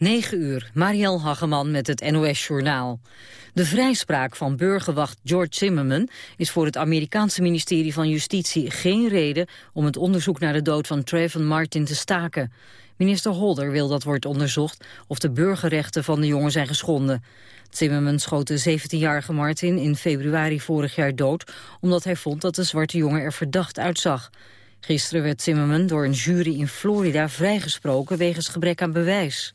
9 uur, Marielle Hageman met het NOS-journaal. De vrijspraak van burgerwacht George Zimmerman is voor het Amerikaanse ministerie van Justitie geen reden om het onderzoek naar de dood van Trayvon Martin te staken. Minister Holder wil dat wordt onderzocht of de burgerrechten van de jongen zijn geschonden. Zimmerman schoot de 17-jarige Martin in februari vorig jaar dood omdat hij vond dat de zwarte jongen er verdacht uitzag. Gisteren werd Zimmerman door een jury in Florida vrijgesproken wegens gebrek aan bewijs.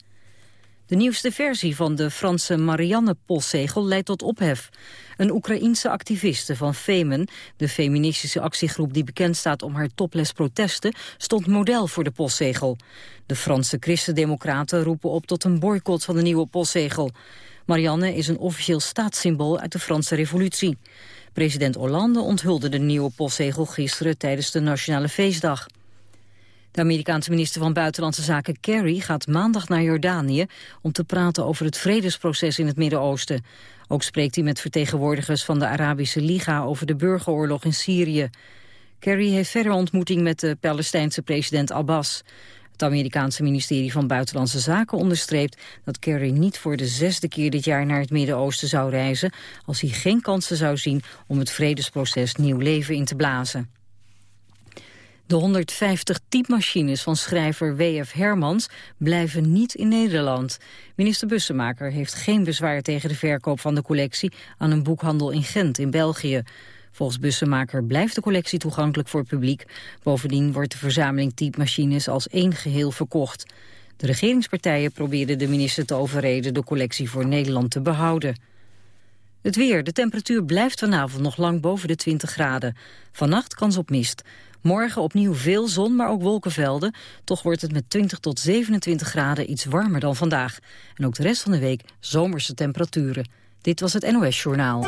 De nieuwste versie van de Franse Marianne-postzegel leidt tot ophef. Een Oekraïense activiste van Femen, de feministische actiegroep die bekend staat om haar topless protesten, stond model voor de postzegel. De Franse christendemocraten roepen op tot een boycott van de nieuwe postzegel. Marianne is een officieel staatssymbool uit de Franse revolutie. President Hollande onthulde de nieuwe postzegel gisteren tijdens de Nationale Feestdag. De Amerikaanse minister van Buitenlandse Zaken Kerry gaat maandag naar Jordanië om te praten over het vredesproces in het Midden-Oosten. Ook spreekt hij met vertegenwoordigers van de Arabische Liga over de burgeroorlog in Syrië. Kerry heeft verder ontmoeting met de Palestijnse president Abbas. Het Amerikaanse ministerie van Buitenlandse Zaken onderstreept dat Kerry niet voor de zesde keer dit jaar naar het Midden-Oosten zou reizen als hij geen kansen zou zien om het vredesproces nieuw leven in te blazen. De 150 typemachines van schrijver W.F. Hermans blijven niet in Nederland. Minister Bussemaker heeft geen bezwaar tegen de verkoop van de collectie aan een boekhandel in Gent in België. Volgens Bussemaker blijft de collectie toegankelijk voor het publiek. Bovendien wordt de verzameling typemachines als één geheel verkocht. De regeringspartijen probeerden de minister te overreden de collectie voor Nederland te behouden. Het weer. De temperatuur blijft vanavond nog lang boven de 20 graden. Vannacht kans op mist. Morgen opnieuw veel zon, maar ook wolkenvelden. Toch wordt het met 20 tot 27 graden iets warmer dan vandaag. En ook de rest van de week zomerse temperaturen. Dit was het NOS Journaal.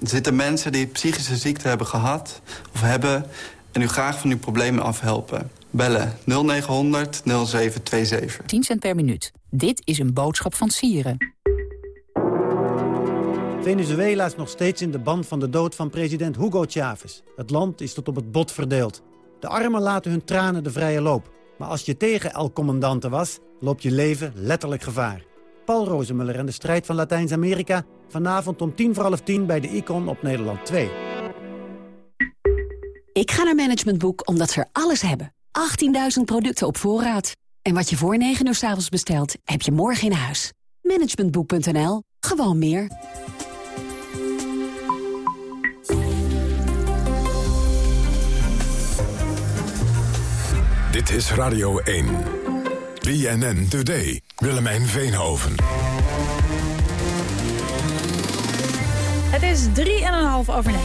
Er zitten mensen die psychische ziekte hebben gehad of hebben... en u graag van uw problemen afhelpen. Bellen 0900 0727. 10 cent per minuut. Dit is een boodschap van Sieren. Venezuela is nog steeds in de band van de dood van president Hugo Chavez. Het land is tot op het bot verdeeld. De armen laten hun tranen de vrije loop. Maar als je tegen El Commandante was, loopt je leven letterlijk gevaar. Paul Rozemuller en de strijd van Latijns-Amerika... vanavond om tien voor half tien bij de Icon op Nederland 2. Ik ga naar Management Boek omdat ze er alles hebben. 18.000 producten op voorraad. En wat je voor 9 uur s avonds bestelt, heb je morgen in huis. Managementboek.nl. Gewoon meer. Dit is Radio 1. BNN Today. Willemijn Veenhoven. Het is 3,5 over 9.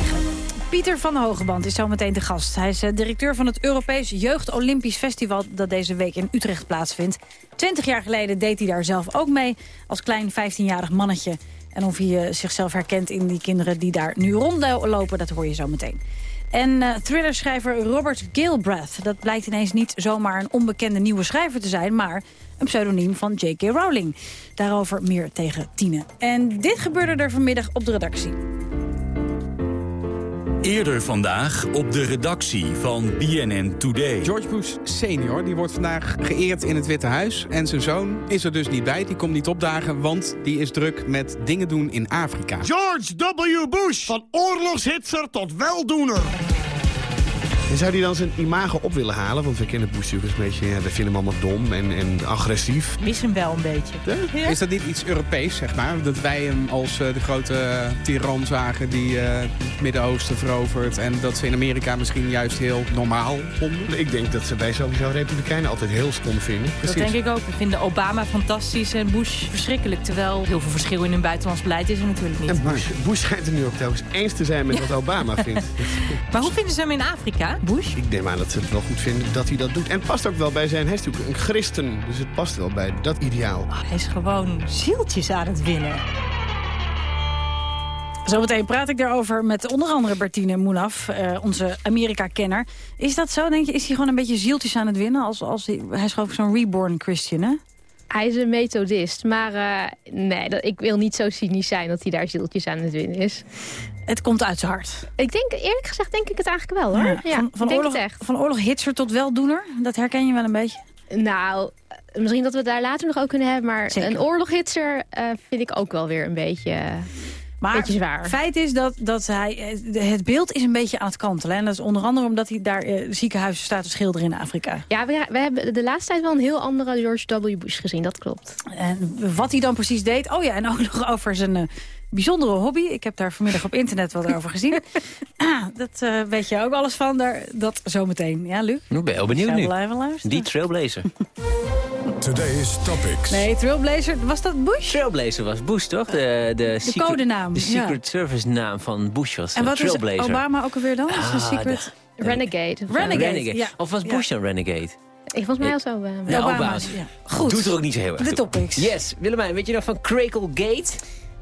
Pieter van Hogeband is zometeen de gast. Hij is eh, directeur van het Europees Jeugd Olympisch Festival... dat deze week in Utrecht plaatsvindt. Twintig jaar geleden deed hij daar zelf ook mee als klein 15-jarig mannetje. En of hij eh, zichzelf herkent in die kinderen die daar nu rondlopen... dat hoor je zo meteen. En uh, thrillerschrijver Robert Gilbrath. Dat blijkt ineens niet zomaar een onbekende nieuwe schrijver te zijn... maar een pseudoniem van J.K. Rowling. Daarover meer tegen Tine. En dit gebeurde er vanmiddag op de redactie. Eerder vandaag op de redactie van BNN Today. George Bush senior die wordt vandaag geëerd in het Witte Huis. En zijn zoon is er dus niet bij. Die komt niet opdagen, want die is druk met dingen doen in Afrika. George W. Bush, van oorlogshitser tot weldoener. En zou hij dan zijn imago op willen halen? Want we kennen Bush natuurlijk een beetje, ja, we vinden hem allemaal dom en, en agressief. Mis hem wel een beetje. Ja? Is dat niet iets Europees, zeg maar? Dat wij hem als uh, de grote uh, tiran zagen die uh, het Midden-Oosten verovert... en dat ze in Amerika misschien juist heel normaal vonden? Ik denk dat ze bij sowieso Republikeinen altijd heel stom vinden. Precies. Dat denk ik ook. We vinden Obama fantastisch en Bush verschrikkelijk. Terwijl heel veel verschil in hun buitenlands beleid is er natuurlijk niet. En Bush, Bush schijnt er nu ook telkens eens te zijn met wat Obama vindt. maar hoe vinden ze hem in Afrika? Bush? Ik neem aan dat ze het wel goed vinden dat hij dat doet. En het past ook wel bij zijn, hij is natuurlijk een christen. Dus het past wel bij dat ideaal. Hij is gewoon zieltjes aan het winnen. Zometeen praat ik daarover met onder andere Bertine Moenaf, eh, onze Amerika-kenner. Is dat zo, denk je? Is hij gewoon een beetje zieltjes aan het winnen? Als, als hij, hij is gewoon zo'n reborn Christian, hè? Hij is een methodist, maar uh, nee, dat, ik wil niet zo cynisch zijn dat hij daar zieltjes aan het winnen is. Het komt uit zijn hart. Ik denk, eerlijk gezegd, denk ik het eigenlijk wel, hoor. Ja, van, van, oorlog, het echt. van oorlog-hitser tot weldoener, dat herken je wel een beetje? Nou, misschien dat we het daar later nog ook kunnen hebben, maar Zeker. een oorloghitser uh, vind ik ook wel weer een beetje... Maar beetje zwaar. feit is dat, dat hij, het beeld is een beetje aan het kantelen. En dat is onder andere omdat hij daar ziekenhuizen staat te schilderen in Afrika. Ja, we, we, hebben de laatste tijd wel een heel andere George W. Bush gezien, dat klopt. En wat hij dan precies deed, oh ja, en ook nog over zijn... Bijzondere hobby. Ik heb daar vanmiddag op internet wat over gezien. ah, dat uh, weet je ook alles van. Daar, dat zometeen. Ja, Luc? Ik ben heel benieuwd nu. Blijven luisteren. Die Trailblazer. Today's Topics. Nee, Trailblazer, was dat Bush? Trailblazer was Bush, toch? De, de, de secret, codenaam. De Secret ja. Service naam van Bush was En wat Trailblazer. is Obama ook alweer dan? Ah, is secret... De, Renegade. Renegade, Renegade. Ja. Of was Bush ja. een Renegade? Ik volgens mij als Obama. Ja, Obama. Obama. Ja. Goed. Doet er ook niet zo heel erg De topics. Yes. Willemijn, weet je nog van Crackle Gate?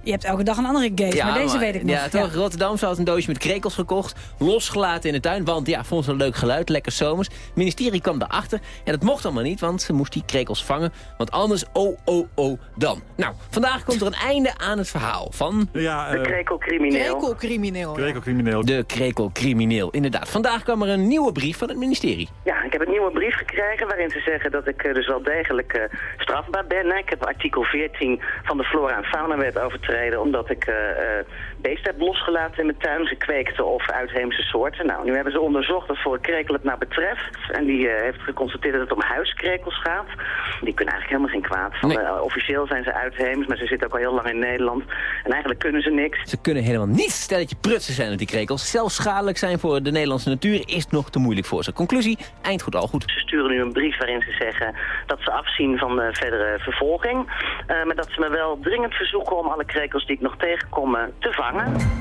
Je hebt elke dag een andere gate, ja, maar deze maar, weet ik nog. Ja, toch? Rotterdam had een doosje met krekels gekocht. Losgelaten in de tuin, want ja, vond ze een leuk geluid. Lekker zomers. Het ministerie kwam daarachter. En dat mocht allemaal niet, want ze moest die krekels vangen. Want anders, oh, oh, oh, dan. Nou, vandaag komt er een einde aan het verhaal van... Ja, uh, de krekelcrimineel. Krekelcrimineel. Krekelcrimineel. De krekelcrimineel, inderdaad. Vandaag kwam er een nieuwe brief van het ministerie. Ja, ik heb een nieuwe brief gekregen waarin ze zeggen dat ik uh, dus wel degelijk uh, strafbaar ben. Ik heb artikel 14 van de Flora en Faunawet overtreden, omdat ik uh, beesten heb losgelaten in mijn tuin, gekweekte of uitheemse soorten. Nou, nu hebben ze onderzocht wat voor krekel het nou betreft. En die uh, heeft geconstateerd dat het om huiskrekels gaat. Die kunnen eigenlijk helemaal geen kwaad. Nee. uh, officieel zijn ze uitheems, maar ze zitten ook al heel lang in Nederland. En eigenlijk kunnen ze niks. Ze kunnen helemaal niet stelletje prutsen zijn met die krekels. Zelfs schadelijk zijn voor de Nederlandse natuur is nog te moeilijk voor ze. Conclusie, eind goed al goed. Ze sturen nu een brief waarin ze zeggen dat ze afzien van de verdere vervolging. Maar dat ze me wel dringend verzoeken om alle krekels die ik nog tegenkom uh, te vangen.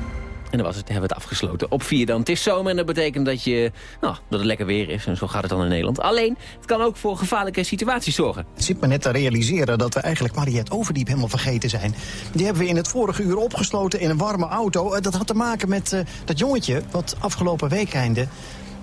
En dan was het, hebben we het afgesloten. Op vier dan. Het is zomer en dat betekent dat, je, nou, dat het lekker weer is. En zo gaat het dan in Nederland. Alleen, het kan ook voor gevaarlijke situaties zorgen. Het zit me net te realiseren dat we eigenlijk Mariette Overdiep helemaal vergeten zijn. Die hebben we in het vorige uur opgesloten in een warme auto. Dat had te maken met uh, dat jongetje wat afgelopen weekende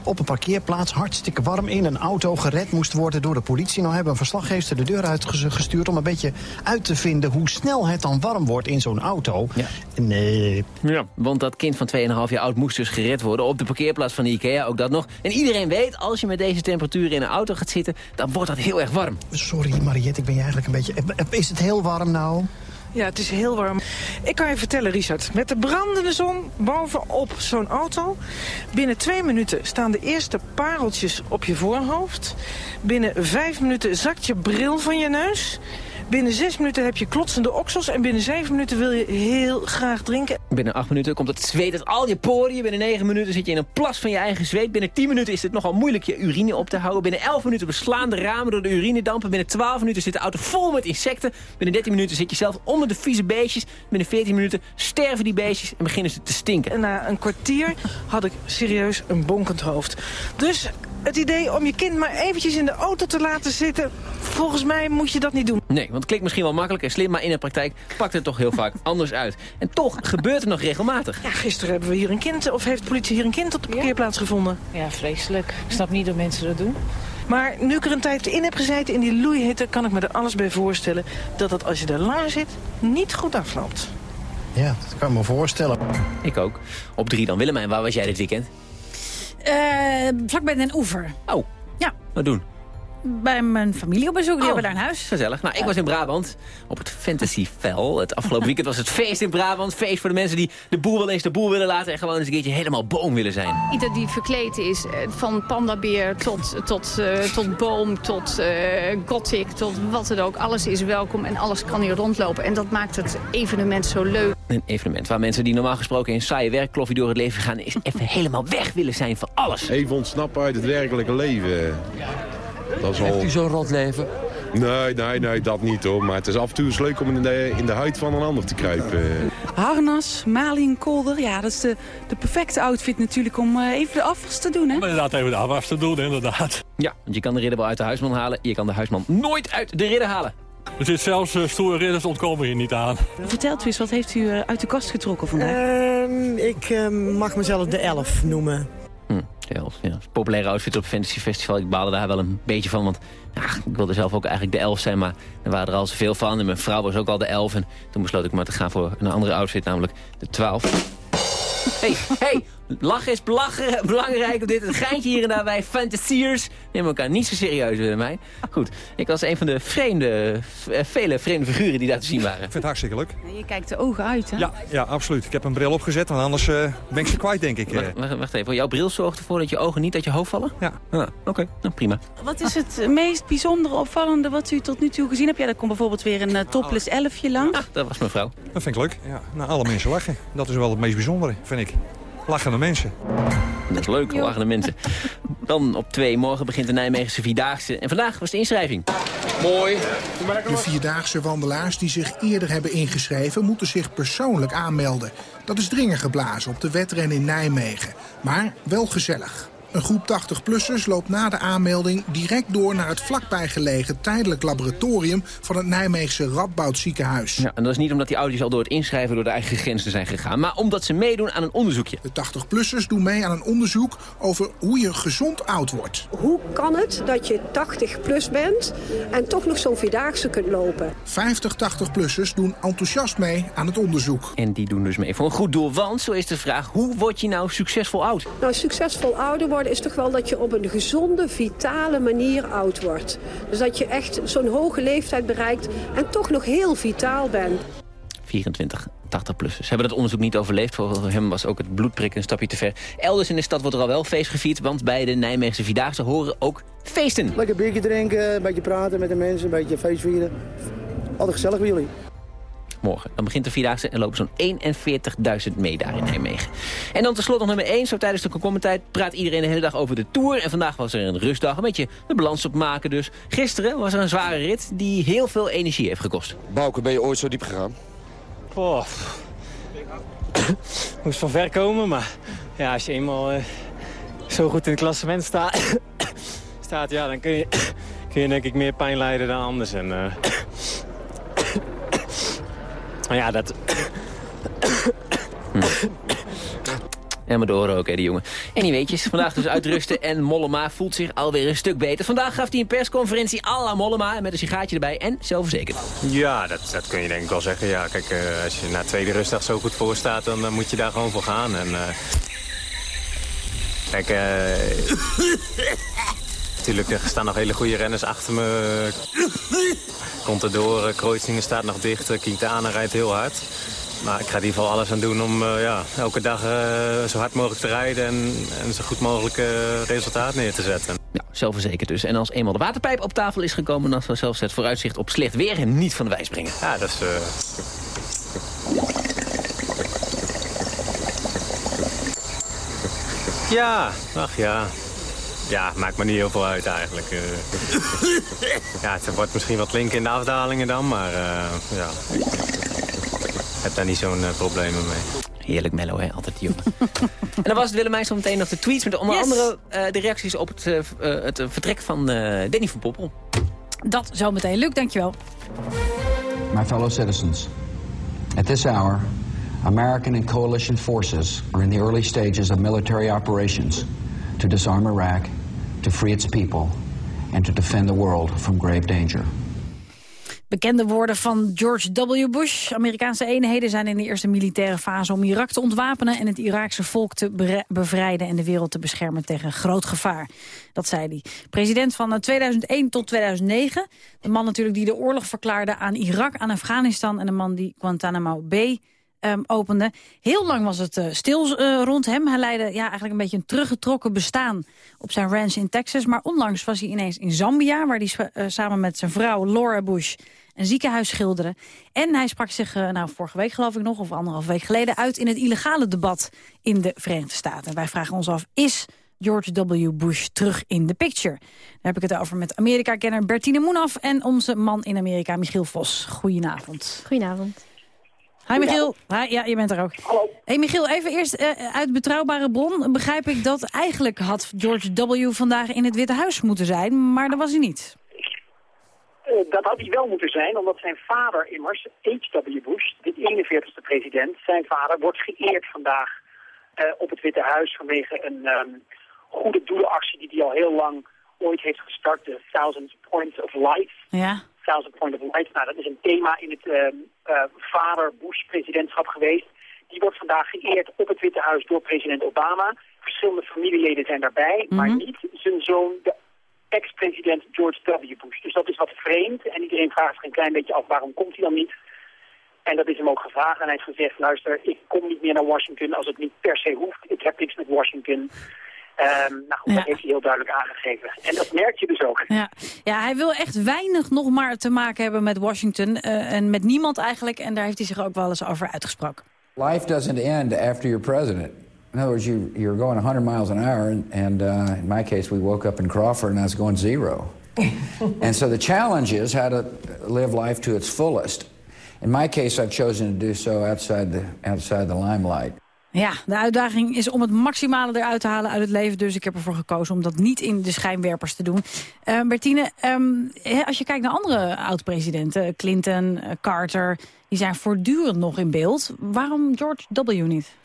op een parkeerplaats hartstikke warm in een auto gered moest worden door de politie. Nou hebben een verslaggever de deur uitgestuurd om een beetje uit te vinden hoe snel het dan warm wordt in zo'n auto. Ja. Nee. Ja, want dat kind van 2,5 jaar oud moest dus gered worden op de parkeerplaats van de IKEA, ook dat nog. En iedereen weet, als je met deze temperatuur in een auto gaat zitten, dan wordt dat heel erg warm. Sorry Mariette, ik ben je eigenlijk een beetje... Is het heel warm nou? Ja, het is heel warm. Ik kan je vertellen, Richard. Met de brandende zon bovenop zo'n auto... binnen twee minuten staan de eerste pareltjes op je voorhoofd. Binnen vijf minuten zakt je bril van je neus. Binnen zes minuten heb je klotsende oksels. En binnen zeven minuten wil je heel graag drinken. Binnen acht minuten komt het zweet uit al je poriën. Binnen negen minuten zit je in een plas van je eigen zweet. Binnen tien minuten is het nogal moeilijk je urine op te houden. Binnen elf minuten beslaan de ramen door de urinedampen. Binnen twaalf minuten zit de auto vol met insecten. Binnen dertien minuten zit je zelf onder de vieze beestjes. Binnen veertien minuten sterven die beestjes en beginnen ze te stinken. En na een kwartier had ik serieus een bonkend hoofd. Dus het idee om je kind maar eventjes in de auto te laten zitten... volgens mij moet je dat niet doen. Nee, want het klinkt misschien wel makkelijk en slim... maar in de praktijk pakt het toch heel vaak anders uit. En toch gebeurt het nog regelmatig. Ja, gisteren hebben we hier een kind... of heeft de politie hier een kind op de parkeerplaats ja. gevonden. Ja, vreselijk. Ik snap niet dat mensen dat doen. Maar nu ik er een tijd in heb gezeten in die loeihitte... kan ik me er alles bij voorstellen dat het als je er lang zit niet goed afloopt. Ja, dat kan ik me voorstellen. Ik ook. Op drie dan. Willemijn, waar was jij dit weekend? Uh, vlakbij Den Oever. Oh. Ja. Wat doen? Bij mijn familie op bezoek, die oh, hebben daar een huis. Gezellig. Nou, ik was in Brabant op het Fantasy Fel. Het afgelopen weekend was het feest in Brabant. Feest voor de mensen die de boer wel eens de boer willen laten... en gewoon eens een keertje helemaal boom willen zijn. Ieder die verkleed is, van pandabeer tot, tot, uh, tot boom, tot uh, gothic, tot wat het ook. Alles is welkom en alles kan hier rondlopen. En dat maakt het evenement zo leuk. Een evenement waar mensen die normaal gesproken in saaie werkkloffie door het leven gaan... is even helemaal weg willen zijn van alles. Even ontsnappen uit het werkelijke leven. Dat is al... Heeft u zo'n rot leven? Nee, nee, nee, dat niet hoor. Maar het is af en toe eens leuk om in de, in de huid van een ander te kruipen. Harnas, maling, kolder. Ja, dat is de, de perfecte outfit natuurlijk om uh, even de afwas te doen, hè? Om inderdaad even de afwas te doen, inderdaad. Ja, want je kan de ridder wel uit de huisman halen. Je kan de huisman nooit uit de ridder halen. Er zit zelfs uh, stoere ridders ontkomen hier niet aan. Vertelt u eens, wat heeft u uh, uit de kast getrokken vandaag? Uh, ik uh, mag mezelf de elf noemen. Hm, de elf, ja. Populaire outfit op Fantasy Festival. Ik baalde daar wel een beetje van, want ja, ik wilde zelf ook eigenlijk de elf zijn. Maar er waren er al zoveel van en mijn vrouw was ook al de elf. En toen besloot ik maar te gaan voor een andere outfit, namelijk de twaalf. Hey, hey, lachen is belangrijk op dit. Het geintje hier en daar bij fantasiers. Neem elkaar niet zo serieus, Willemijn. Goed, ik was een van de vreemde, vele vreemde figuren die daar te zien waren. Ik vind het hartstikke leuk. Je kijkt de ogen uit, hè? Ja, ja absoluut. Ik heb een bril opgezet, want anders uh, ben ik ze kwijt, denk ik. Wacht, wacht, wacht, even. Jouw bril zorgt ervoor dat je ogen niet uit je hoofd vallen? Ja. Ah, Oké, okay. nou, prima. Wat is het meest bijzondere, opvallende wat u tot nu toe gezien hebt? Ja, er komt bijvoorbeeld weer een uh, topless elfje langs. Ah, dat was mijn vrouw. Dat vind ik leuk. Ja, nou, alle mensen lachen. Dat is wel het meest bijzondere, vind ik. Lachende mensen. Dat is leuk, lachende mensen. Dan op twee, morgen begint de Nijmeegse Vierdaagse. En vandaag was de inschrijving. Mooi. De Vierdaagse wandelaars die zich eerder hebben ingeschreven... moeten zich persoonlijk aanmelden. Dat is dringen geblazen op de wedren in Nijmegen. Maar wel gezellig. Een groep 80-plussers loopt na de aanmelding direct door naar het vlakbij gelegen tijdelijk laboratorium van het Nijmeegse Radboud ziekenhuis. Ja, en dat is niet omdat die ouders al door het inschrijven door de eigen grenzen zijn gegaan, maar omdat ze meedoen aan een onderzoekje. De 80-plussers doen mee aan een onderzoek over hoe je gezond oud wordt. Hoe kan het dat je 80 plus bent en toch nog zo'n vierdaagse kunt lopen? 50 80-plussers doen enthousiast mee aan het onderzoek. En die doen dus mee voor een goed doel, want zo is de vraag, hoe word je nou succesvol oud? Nou, succesvol ouder worden is toch wel dat je op een gezonde, vitale manier oud wordt. Dus dat je echt zo'n hoge leeftijd bereikt en toch nog heel vitaal bent. 24 80-plussers hebben dat onderzoek niet overleefd. Voor hem was ook het bloedprikken een stapje te ver. Elders in de stad wordt er al wel feest gevierd... want bij de Nijmeegse Vierdaagse horen ook feesten. Lekker biertje drinken, een beetje praten met de mensen, een beetje feest vieren. Altijd gezellig bij jullie morgen. Dan begint de Vierdaagse en lopen zo'n 41.000 mee daar in Nijmegen. En dan tenslotte nog nummer 1. Zo tijdens de komkommertijd praat iedereen de hele dag over de Tour. En vandaag was er een rustdag. Een beetje de balans opmaken dus. Gisteren was er een zware rit die heel veel energie heeft gekost. Bouke, ben je ooit zo diep gegaan? Oh. Moest van ver komen, maar ja, als je eenmaal uh, zo goed in het klassement staat, staat ja, dan kun je, kun je denk ik meer pijn lijden dan anders. En, uh, maar ja, dat... En maar door ook, hè, die jongen. En die weetjes, vandaag dus uitrusten en Mollema voelt zich alweer een stuk beter. Vandaag gaf hij een persconferentie à la Mollema met een sigaartje erbij en zelfverzekerd. Ja, dat, dat kun je denk ik wel zeggen. Ja, kijk, uh, als je na tweede rustdag zo goed voor staat, dan uh, moet je daar gewoon voor gaan. En, uh, kijk, natuurlijk, er staan nog hele goede renners achter me. Contador, Kreutzingen staat nog dicht, Quintana rijdt heel hard. Maar ik ga in ieder geval alles aan doen om uh, ja, elke dag uh, zo hard mogelijk te rijden... en, en zo goed mogelijk uh, resultaat neer te zetten. Ja, zelfverzekerd dus. En als eenmaal de waterpijp op tafel is gekomen... dan zal zelfs het vooruitzicht op slecht weer hem niet van de wijs brengen. Ja, dat is... Ja, ach ja. Ja, maakt me niet heel veel uit eigenlijk. ja, het wordt misschien wat linken in de afdalingen dan, maar ja heb daar niet zo'n uh, probleem mee. Heerlijk mellow, hè? Altijd die jongen. en dan was het Willemijn zo meteen nog de tweets... met onder yes. andere uh, de reacties op het, uh, het vertrek van Danny van Poppel. Dat zo meteen. Luc, dankjewel. My fellow citizens, at this hour... American and coalition forces are in the early stages of military operations... to disarm Iraq, to free its people... and to defend the world from grave danger. Bekende woorden van George W. Bush. Amerikaanse eenheden zijn in de eerste militaire fase om Irak te ontwapenen... en het Iraakse volk te bevrijden en de wereld te beschermen tegen groot gevaar. Dat zei hij. President van 2001 tot 2009. De man natuurlijk die de oorlog verklaarde aan Irak, aan Afghanistan... en de man die Guantanamo Bay um, opende. Heel lang was het uh, stil uh, rond hem. Hij leidde ja, eigenlijk een beetje een teruggetrokken bestaan op zijn ranch in Texas. Maar onlangs was hij ineens in Zambia... waar hij uh, samen met zijn vrouw Laura Bush een ziekenhuis schilderde. En hij sprak zich, nou, vorige week geloof ik nog... of anderhalf week geleden uit in het illegale debat in de Verenigde Staten. Wij vragen ons af, is George W. Bush terug in de picture. Daar heb ik het over met Amerika-kenner Bertine Moenaf... en onze man in Amerika, Michiel Vos. Goedenavond. Goedenavond. Hi Michiel. Hi, ja, je bent er ook. Hallo. Hey Michiel, even eerst uh, uit betrouwbare bron begrijp ik dat eigenlijk had George W. vandaag in het Witte Huis moeten zijn, maar dat was hij niet. Uh, dat had hij wel moeten zijn, omdat zijn vader immers, H.W. Bush, de 41ste president, zijn vader wordt geëerd vandaag uh, op het Witte Huis vanwege een um, goede doelenactie die hij al heel lang ooit heeft gestart, de Thousand Points of Light. Ja. Point of Light. Nou, dat is een thema in het uh, uh, vader Bush-presidentschap geweest. Die wordt vandaag geëerd op het Witte Huis door president Obama. Verschillende familieleden zijn daarbij, mm -hmm. maar niet zijn zoon, de ex-president George W. Bush. Dus dat is wat vreemd en iedereen vraagt zich een klein beetje af waarom komt hij dan niet. En dat is hem ook gevraagd en hij heeft gezegd, luister, ik kom niet meer naar Washington als het niet per se hoeft. Ik heb niks met Washington. Um, nou goed, ja. dat heeft hij heel duidelijk aangegeven. En dat merk je dus ook. Ja, ja hij wil echt weinig nog maar te maken hebben met Washington. Uh, en met niemand eigenlijk. En daar heeft hij zich ook wel eens over uitgesproken. Life doesn't end after you're president. In other words, you, you're going 100 miles an hour. And, and uh, in my case, we woke up in Crawford and I was going zero. and so the challenge is how to live life to its fullest. In my case, I've chosen to do so outside the, outside the limelight. Ja, de uitdaging is om het maximale eruit te halen uit het leven. Dus ik heb ervoor gekozen om dat niet in de schijnwerpers te doen. Uh, Bertine, um, als je kijkt naar andere oud-presidenten... Clinton, uh, Carter, die zijn voortdurend nog in beeld. Waarom George W. niet?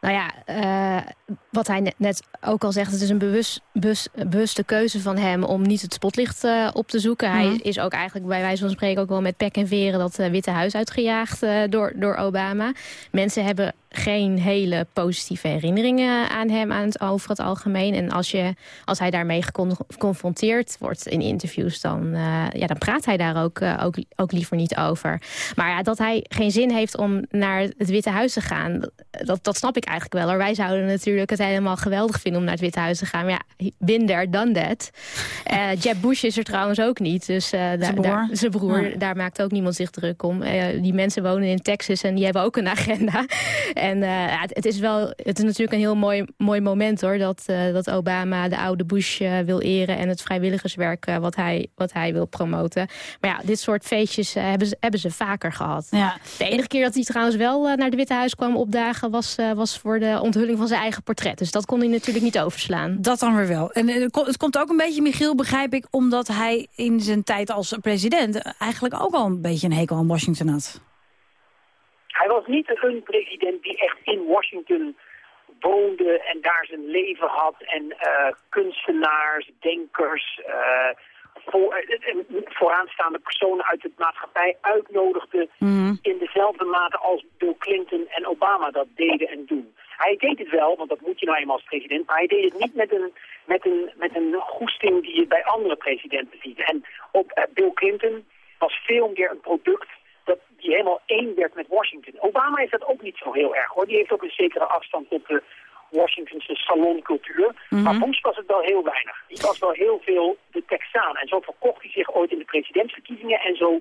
Nou ja, uh, wat hij net, net ook al zegt, het is een bewust, bewust, bewuste keuze van hem om niet het spotlicht uh, op te zoeken. Mm -hmm. Hij is ook eigenlijk bij wijze van spreken ook wel met pek en veren dat uh, Witte Huis uitgejaagd door, door Obama. Mensen hebben geen hele positieve herinneringen aan hem aan het, over het algemeen. En als, je, als hij daarmee geconfronteerd wordt in interviews, dan, ja, dan praat hij daar ook, ook, ook liever niet over. Maar ja, dat hij geen zin heeft om naar het Witte Huis te gaan, dat, dat snap ik eigenlijk wel. Hoor. Wij zouden natuurlijk het helemaal geweldig vinden om naar het Witte Huis te gaan. Maar ja, there, done that. Uh, Jeb Bush is er trouwens ook niet. Dus zijn broer, daar, broer ja. daar maakt ook niemand zich druk om. Die mensen wonen in Texas en die hebben ook een agenda. En ja, het, het, is wel, het is natuurlijk een heel mooi, mooi moment hoor. Dat, dat Obama de oude Bush wil eren en het vrijwilligerswerk wat, hij, wat hij wil promoten. Maar ja, dit soort feestjes hebben, ze, hebben ze vaker gehad. Ja. De enige keer dat hij trouwens wel naar het Witte Huis kwam opdagen was, was voor de onthulling van zijn eigen portret. Dus dat kon hij natuurlijk niet overslaan. Dat dan weer wel. En het komt ook een beetje, Michiel, begrijp ik... omdat hij in zijn tijd als president eigenlijk ook al een beetje een hekel aan Washington had. Hij was niet een president die echt in Washington woonde en daar zijn leven had. En uh, kunstenaars, denkers, uh, voor, uh, vooraanstaande personen uit de maatschappij uitnodigde... Mm. in dezelfde mate als Bill Clinton en Obama dat deden en doen. Hij deed het wel, want dat moet je nou eenmaal als president, maar hij deed het niet met een, met een, met een goesting die je bij andere presidenten ziet. En op uh, Bill Clinton was veel meer een product die helemaal één werd met Washington. Obama heeft dat ook niet zo heel erg hoor. Die heeft ook een zekere afstand tot de Washingtonse saloncultuur. Mm -hmm. Maar Bush was het wel heel weinig. Die was wel heel veel de Texaan. En zo verkocht hij zich ooit in de presidentsverkiezingen en zo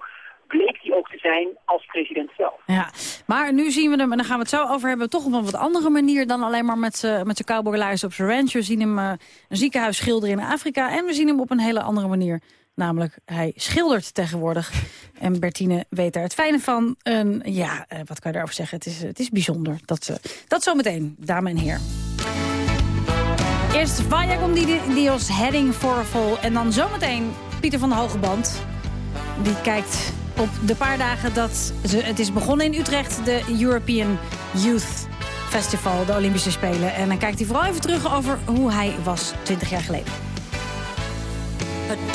bleek hij ook te zijn als president zelf. Ja, maar nu zien we hem, en daar gaan we het zo over hebben... toch op een wat andere manier dan alleen maar met zijn cowboylijst op zijn ranch. We zien hem uh, een ziekenhuis schilderen in Afrika... en we zien hem op een hele andere manier. Namelijk, hij schildert tegenwoordig. En Bertine weet daar het fijne van. En ja, uh, wat kan je daarover zeggen? Het is, het is bijzonder. Dat, uh, dat zometeen, dame en heer. Eerst Vaya Dios, Heading for a Fall. En dan zometeen Pieter van de Hogeband. Die kijkt op de paar dagen dat ze, het is begonnen in Utrecht, de European Youth Festival, de Olympische Spelen. En dan kijkt hij vooral even terug over hoe hij was 20 jaar geleden.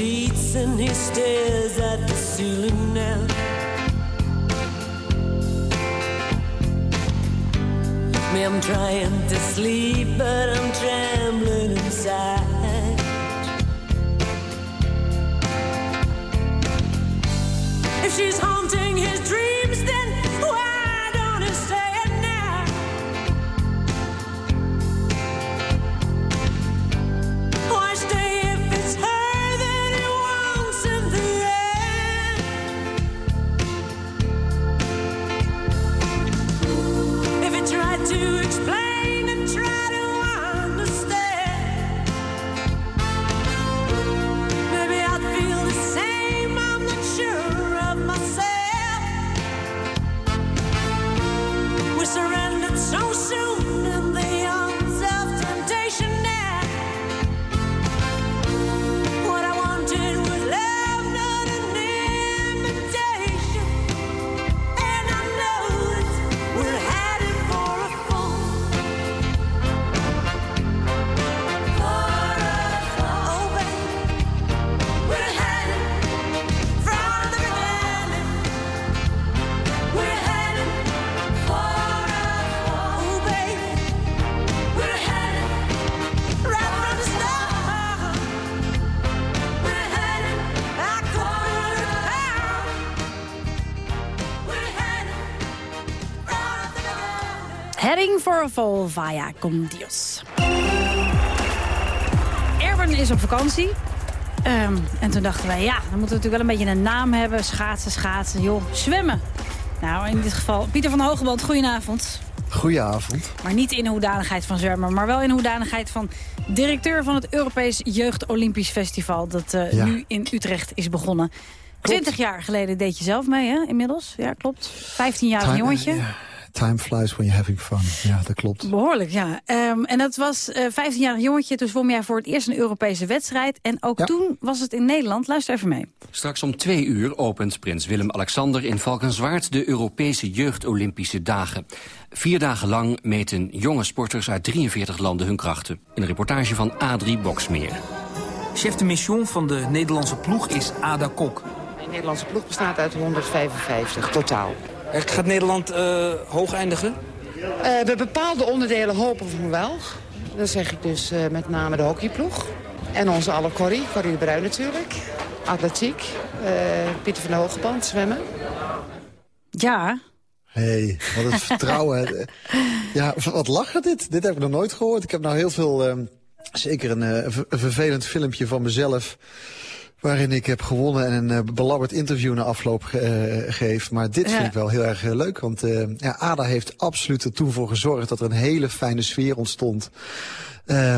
sheets and he stares at the ceiling now. Me, I'm trying to sleep, but I'm trembling inside. If she's haunting his dreams, Heading for a fall via Con Dios. Erwin is op vakantie. Ehm, en toen dachten wij, ja, dan moeten we natuurlijk wel een beetje een naam hebben. Schaatsen, schaatsen, joh, zwemmen. Nou, in dit geval, Pieter van Hogeband, goedenavond. Goedenavond. Maar niet in hoedanigheid van zwemmer, maar wel in hoedanigheid van directeur van het Europees Jeugd Olympisch Festival. Dat eh, Ja. nu in Utrecht is begonnen. Twintig jaar geleden deed je zelf mee, hè, inmiddels? Ja, klopt. 15-jarig Time- jongetje. ja, Time flies when you're having fun. Ja, dat klopt. Behoorlijk, ja. Ehm, en dat was eh 15-jarig jongetje. Toen zwom jij voor het eerst een Europese wedstrijd. En ook toen was het in Nederland. Luister even mee. Straks om twee uur opent prins Willem-Alexander in Valkenswaard de Europese Jeugd-Olympische Dagen. Vier dagen lang meten jonge sporters uit 43 landen hun krachten. In een reportage van Adrie Boksmeer. Chef de mission van de Nederlandse ploeg is Ada Kok. De Nederlandse ploeg bestaat uit 155 totaal. Gaat Nederland eh, hoog eindigen? Eh, bij bepaalde onderdelen hopen we van wel. Dat zeg ik dus eh, met name de hockeyploeg. En onze alle Corrie, Corrie de Bruin natuurlijk. Atletiek, eh, Pieter van de Hogeband, zwemmen. Ja. hey, wat een vertrouwen. ja, wat lachen dit? Dit heb ik nog nooit gehoord. Ik heb nou heel veel, ehm, zeker eh, een vervelend filmpje van mezelf... waarin ik heb gewonnen en een eh, belabberd interview na afloop ge- eh, geef. Maar dit Ja. vind ik wel heel erg eh, leuk. Want ja, Ada heeft absoluut er toen voor gezorgd... dat er een hele fijne sfeer ontstond...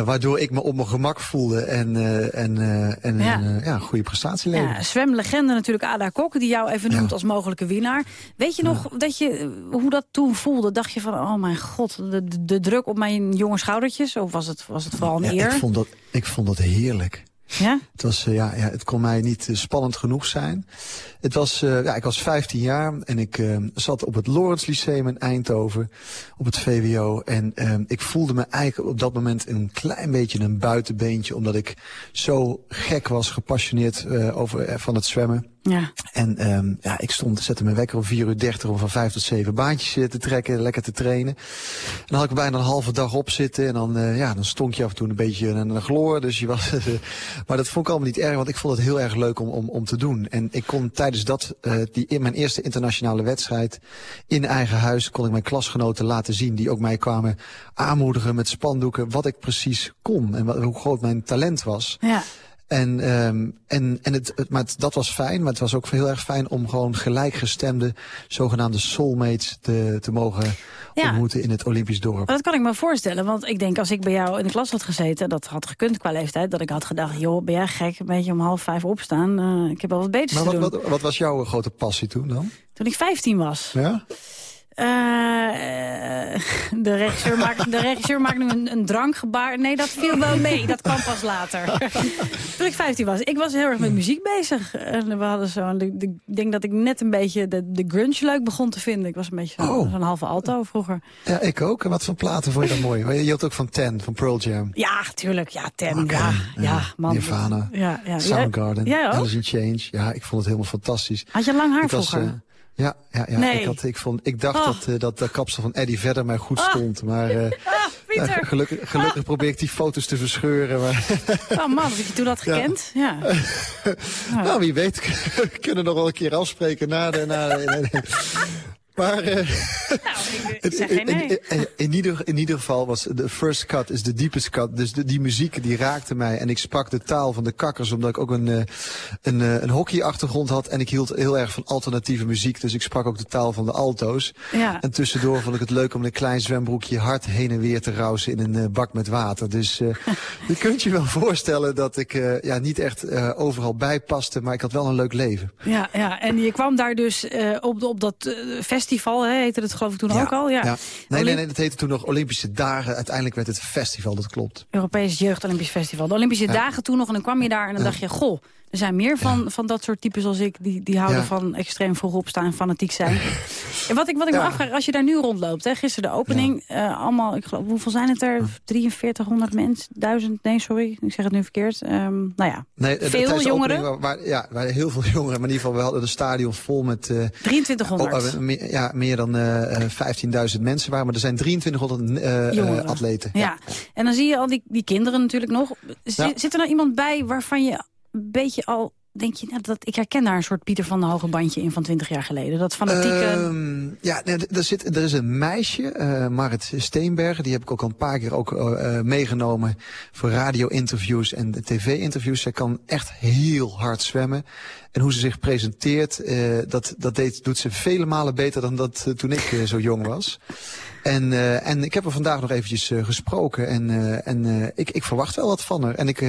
waardoor ik me op mijn gemak voelde en, en, en Ja. een, ja, een goede prestatie leverde. Ja, zwemlegende natuurlijk Ada Kok, die jou even noemt als mogelijke winnaar. Weet je nog dat je, hoe dat toen voelde? Dacht je van, oh mijn god, de, de, druk op mijn jonge schoudertjes? Of was het, was het vooral een eer? ik, vond dat, ik vond dat heerlijk. Ja? Het, was, eh, ja, ja, het kon mij niet eh, spannend genoeg zijn. Het was, eh, ja, ik was 15 jaar en ik eh, zat op het Lawrence Lyceum in Eindhoven, op het VWO. En eh, ik voelde me eigenlijk op dat moment een klein beetje een buitenbeentje, omdat ik zo gek was, gepassioneerd over, van het zwemmen. Ja. En ehm, ja, ik stond, zette mijn wekker om 4 uur 30 om van 5 tot 7 baantjes te trekken, lekker te trainen. En dan had ik bijna een halve dag op zitten en dan, eh, ja, dan stonk je af en toe een beetje een, een gloor. Dus je was, maar dat vond ik allemaal niet erg, want ik vond het heel erg leuk om, om, om te doen. En ik kon tijdens dat, eh, die, in mijn eerste internationale wedstrijd in eigen huis, kon ik mijn klasgenoten laten zien, die ook mij kwamen aanmoedigen met spandoeken, wat ik precies kon en wat, hoe groot mijn talent was. Ja. En, ehm en, en het, het, maar het- dat was fijn, maar het was ook heel erg fijn om gewoon gelijkgestemde, zogenaamde soulmates te, te mogen Ja. ontmoeten in het Olympisch dorp. Dat kan ik me voorstellen, want ik denk als ik bij jou in de klas had gezeten... dat had gekund qua leeftijd, dat ik had gedacht... joh, ben jij gek, een beetje om half vijf opstaan. eh, ik heb wel wat beters Maar te wat, doen. wat, wat was jouw grote passie toen dan? Toen ik 15 was. Ja? Eh, de, regisseur maakt, de regisseur maakt nu een, een drankgebaar. Nee, dat viel wel mee. Dat kwam pas later. Toen ik 15 was. Ik was heel erg met muziek bezig. En we hadden zo. Ik denk dat ik net een beetje de, de grunge leuk begon te vinden. Ik was een beetje zo'n Oh. zo'n halve alto vroeger. Ja, ik ook. En wat voor platen vond je dan mooi? Je had ook van Ten, van Pearl Jam. Ja, tuurlijk. Ja, Ten. Ja, ja, man. Nirvana, Ja, ja. Soundgarden, ook? Alice in Change. Ja, ik vond het helemaal fantastisch. Had je lang haar Ik was, vroeger? Ja, ja, ja. Nee. Ik, had, ik, vond, ik dacht Oh. dat, eh, dat de kapsel van Eddie verder mij goed Ah. stond. Maar eh, Pieter. ja, gelukkig, gelukkig probeer ik die foto's te verscheuren. Maar, Oh man, dat je toen had gekend. Ja. Nou, wie weet, we kunnen nog wel een keer afspreken na de... Na de, na de- maar eh, Ik zeg geen in, nee. in, in, ieder, in ieder geval was de first cut is de deepest cut. Dus de, die muziek die raakte mij. En ik sprak de taal van de kakkers, omdat ik ook een, eh, een, eh, een hockeyachtergrond had. En ik hield heel erg van alternatieve muziek. Dus ik sprak ook de taal van de alto's. Ja. En tussendoor vond ik het leuk om in een klein zwembroekje hard heen en weer te rousen in een bak met water. Dus eh, je kunt je wel voorstellen dat ik ja, niet echt overal bij paste, maar ik had wel een leuk leven. Ja, ja, en je kwam daar dus op, op dat eh, festival, hè, heette het geloof ik toen ook al. Ja. Nee, nee, Olymp- nee, dat heette toen nog Olympische Dagen. Uiteindelijk werd het festival, dat klopt. Europees Jeugd Olympisch Festival. De Olympische Ja. dagen toen nog en dan kwam je daar en dan dacht je, goh, er zijn meer van, van dat soort types als ik, die, die houden Ja. van extreem vroeg opstaan en fanatiek zijn. en wat ik, wat ik me Ja. afvraag, als je daar nu rondloopt, hè, gisteren de opening, eh, allemaal, ik geloof, hoeveel zijn het er? 4300 mensen? 1000? Nee, sorry, ik zeg het nu verkeerd. Ehm, nou ja, Nee, veel de jongeren. Waar, ja, heel veel jongeren. Maar in ieder geval, we hadden een stadion vol met... eh, 2300. Eh, ja, meer dan eh, eh, 15.000 mensen waren. Maar er zijn 2300 eh, eh, atleten. Ja. en dan zie je al die, die kinderen natuurlijk nog. Z- Ja. Zit er nou iemand bij waarvan je een beetje al... Denk je, nou, dat, ik herken daar een soort Pieter van de Hoge bandje in van 20 jaar geleden. Dat fanatieke... Ehm, ja, er, zit, er is een meisje, eh, Marit Steenbergen. Die heb ik ook al een paar keer ook, eh, eh, meegenomen voor radio-interviews en tv-interviews. Zij kan echt heel hard zwemmen. En hoe ze zich presenteert, eh, dat, dat deed, doet ze vele malen beter dan dat eh, toen ik eh, zo jong was. En, en ik heb er vandaag nog eventjes gesproken en, en ik, ik verwacht wel wat van haar. En ik,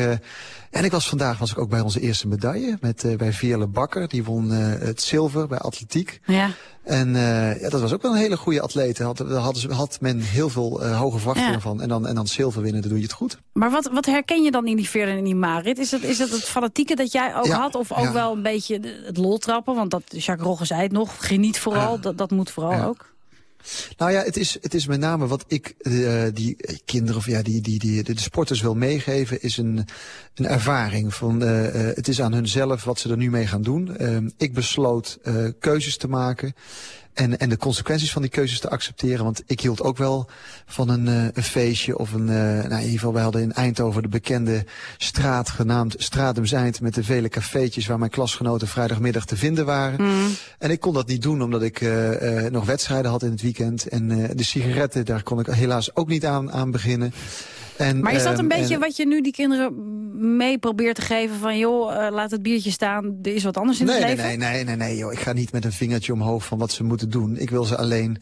en ik was vandaag was ik ook bij onze eerste medaille met, bij Veerle Bakker. Die won het zilver bij atletiek. ja. En eh, ja, dat was ook wel een hele goede atleet. Daar had, ze- had men heel veel eh, hoge verwachtingen Ja. van. En dan, en dan zilver winnen, dan doe je het goed. Maar wat, wat herken je dan in die Veerle en in die Marit? Is het, is het het fanatieke dat jij ook Ja, had? Of ook ja. wel een beetje het lol trappen? Want dat, Jacques Rogge zei het nog, geniet vooral. Dat, dat moet vooral ook. Nou ja, het is, het is met name wat ik eh, die eh, kinderen of ja, die, die, die, de, sporters wil meegeven, is een, een ervaring. Van, eh, het is aan hunzelf wat ze er nu mee gaan doen. Eh, ik besloot keuzes te maken. En, en de consequenties van die keuzes te accepteren. Want ik hield ook wel van een, eh, een feestje of een... eh, nou, in ieder geval, wij hadden in Eindhoven de bekende straat genaamd Stratum Eind... met de vele cafeetjes waar mijn klasgenoten vrijdagmiddag te vinden waren. En ik kon dat niet doen omdat ik eh, eh, nog wedstrijden had in het weekend. En eh, de sigaretten, daar kon ik helaas ook niet aan, aan beginnen. En, Maar is dat een ehm, beetje en- wat je nu die kinderen mee probeert te geven? Van joh, eh, laat het biertje staan, er is wat anders in nee, het nee, leven? nee, nee, nee, nee, joh. Ik ga niet met een vingertje omhoog van wat ze moeten doen. Ik wil ze alleen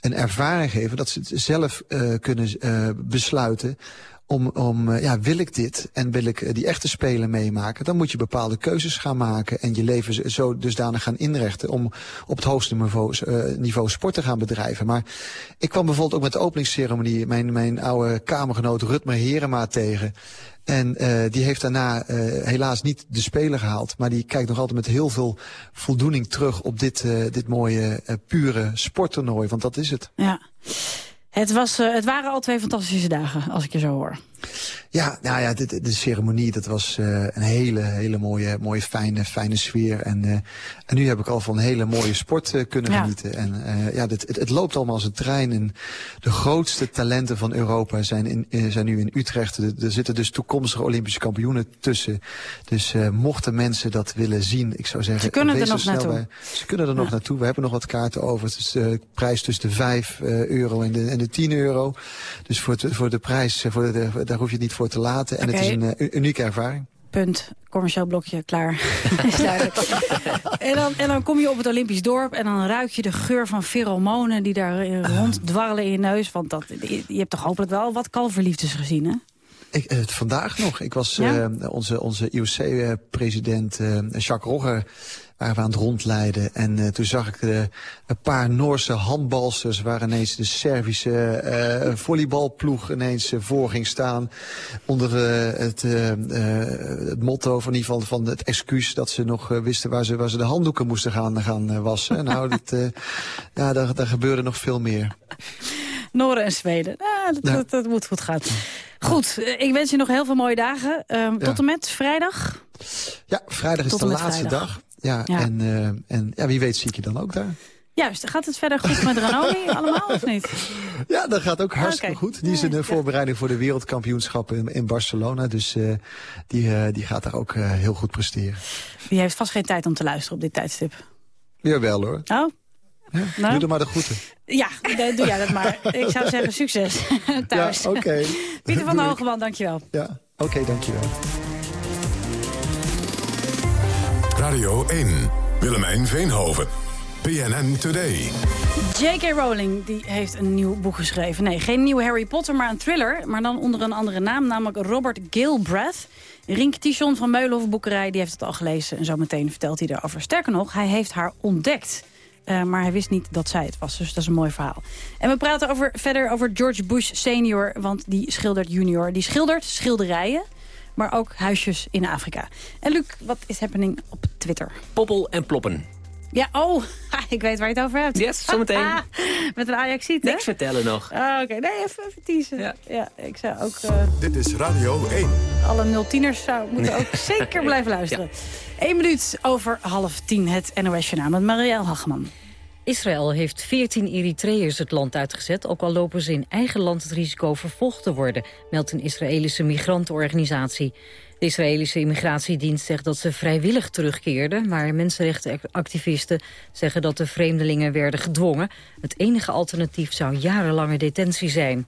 een ervaring geven dat ze het zelf eh, kunnen eh, besluiten. Om, om eh, ja, wil ik dit en wil ik eh, die echte spelen meemaken, dan moet je bepaalde keuzes gaan maken en je leven zo- dusdanig gaan inrichten om op het hoogste niveau, eh, niveau sport te gaan bedrijven. Maar ik kwam bijvoorbeeld ook met de openingsceremonie mijn, mijn oude kamergenoot Rutmer Herema tegen. En die heeft daarna helaas niet de Spelen gehaald. Maar die kijkt nog altijd met heel veel voldoening terug op dit, dit mooie, pure sporttoernooi. Want dat is het. Ja. Het, was, eh, het waren al twee fantastische dagen, als ik je zo hoor. Ja, nou ja, de, de, ceremonie, dat was eh, een hele, hele mooie, mooie fijne, fijne sfeer. En, eh, en nu heb ik al van een hele mooie sport eh, kunnen Ja. genieten. En eh, ja, dit, het, het loopt allemaal als een trein. En de grootste talenten van Europa zijn, in, zijn nu in Utrecht. Er, er zitten dus toekomstige Olympische kampioenen tussen. Dus eh, mochten mensen dat willen zien, ik zou zeggen... Ze kunnen er nog snel naartoe. bij- Ze kunnen er nog naartoe. We hebben nog wat kaarten over. Het is de prijs tussen de 5 eh, euro en de, en de 10 euro. Dus voor, het, voor de prijs, voor de, daar hoef je het niet voor te laten. En het is een eh, unieke ervaring. Punt. Commercieel blokje, klaar. is duidelijk. en, dan, en dan kom je op het Olympisch dorp en dan ruik je de geur van pheromonen die daar eh, ronddwarrelen in je neus. Want dat, je, hebt toch hopelijk wel wat kalverliefdes gezien, hè? Ik, eh, vandaag nog. Ik was Ja? eh, onze, onze IOC-president Jacques Rogger waren we aan het rondleiden. En eh, toen zag ik eh, een paar Noorse handbalsters... waar ineens de Servische eh, volleybalploeg ineens voor ging staan. Onder het, het motto van, in ieder geval van het excuus... dat ze nog wisten waar ze, waar ze de handdoeken moesten gaan, gaan wassen. nou, dat, ja, daar, daar gebeurde nog veel meer. Noorden en Zweden. Ah, dat, Ja. dat, dat moet goed gaan. Goed, ik wens je nog heel veel mooie dagen. Ehm, Tot en met vrijdag. Ja, vrijdag is de laatste vrijdag. dag. Ja, Ja. En, eh, en ja, wie weet zie ik je dan ook daar. Juist, gaat het verder goed met Ranoni allemaal of niet? Ja, dat gaat ook hartstikke goed. Die is in de voorbereiding voor de wereldkampioenschappen in, in Barcelona. Dus eh, die, eh, die gaat daar ook heel goed presteren. Die heeft vast geen tijd om te luisteren op dit tijdstip. Jawel hoor. Oh? Nou? Doe er maar de groeten. Ja, doe jij dat maar. Ik zou zeggen succes thuis. Ja, oké. Pieter van Hogeband, dankjewel. Ja, oké, dankjewel. Radio 1. Willemijn Veenhoven. PNN Today. J.K. Rowling die heeft een nieuw boek geschreven. Nee, geen nieuw Harry Potter, maar een thriller. Maar dan onder een andere naam, namelijk Robert Gilbreth. Rink Tichon van Meulenhof Boekerij die heeft het al gelezen. En zometeen vertelt hij erover. Sterker nog, hij heeft haar ontdekt. Eh, maar hij wist niet dat zij het was, dus dat is een mooi verhaal. En we praten over, verder over George Bush senior, want die schildert junior. Die schildert schilderijen, maar ook huisjes in Afrika. En Luc, wat is happening op Twitter? Poppel en ploppen. Ja, oh, ik weet waar je het over hebt. Yes, zometeen. Met een Ajaxiet, hè? Niks vertellen nog. Ah, Oké, nee, even, even teasen. Ja. ik zou ook... eh, Dit is Radio 1. alle nul tieners zou moeten ook zeker blijven luisteren. Eén minuut over half tien, het NOS-journaal met Marielle Hagman. Israël heeft 14 Eritreërs het land uitgezet... ook al lopen ze in eigen land het risico vervolgd te worden... meldt een Israëlische migrantenorganisatie. De Israëlische immigratiedienst zegt dat ze vrijwillig terugkeerden... maar mensenrechtenactivisten zeggen dat de vreemdelingen werden gedwongen. Het enige alternatief zou jarenlange detentie zijn.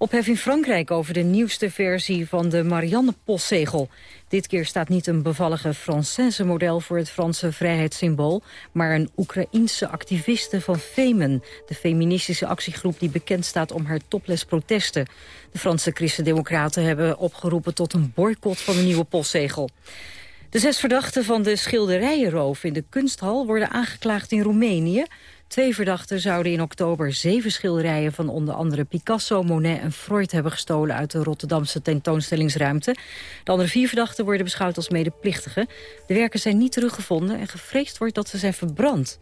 Ophef in Frankrijk over de nieuwste versie van de Marianne-postzegel. Dit keer staat niet een bevallige Française model voor het Franse vrijheidssymbool... maar een Oekraïense activiste van Femen... de feministische actiegroep die bekend staat om haar topless-protesten. De Franse christendemocraten hebben opgeroepen tot een boycott van de nieuwe postzegel. De zes verdachten van de schilderijenroof in de kunsthal worden aangeklaagd in Roemenië. Twee verdachten zouden in oktober zeven schilderijen van onder andere Picasso, Monet en Freud hebben gestolen uit de Rotterdamse tentoonstellingsruimte. De andere vier verdachten worden beschouwd als medeplichtigen. De werken zijn niet teruggevonden en gevreesd wordt dat ze zijn verbrand.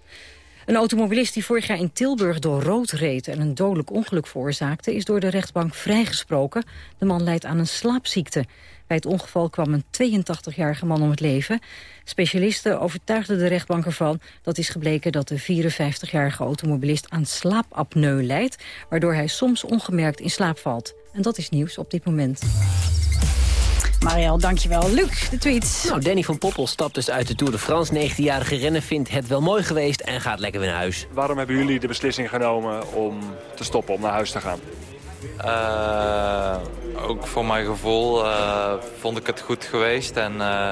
Een automobilist die vorig jaar in Tilburg door rood reed en een dodelijk ongeluk veroorzaakte, is door de rechtbank vrijgesproken. De man lijdt aan een slaapziekte. Bij het ongeval kwam een 82-jarige man om het leven. Specialisten overtuigden de rechtbank ervan dat is gebleken dat de 54-jarige automobilist aan slaapapneu lijdt, waardoor hij soms ongemerkt in slaap valt. En dat is nieuws op dit moment. Marielle, dankjewel. Luc, de tweets. Nou, Danny van Poppel stapt dus uit de Tour de France. 19-jarige renner vindt het wel mooi geweest en gaat lekker weer naar huis. Waarom hebben jullie de beslissing genomen om te stoppen, om naar huis te gaan? Eh, ook voor mijn gevoel eh, vond ik het goed geweest. En eh,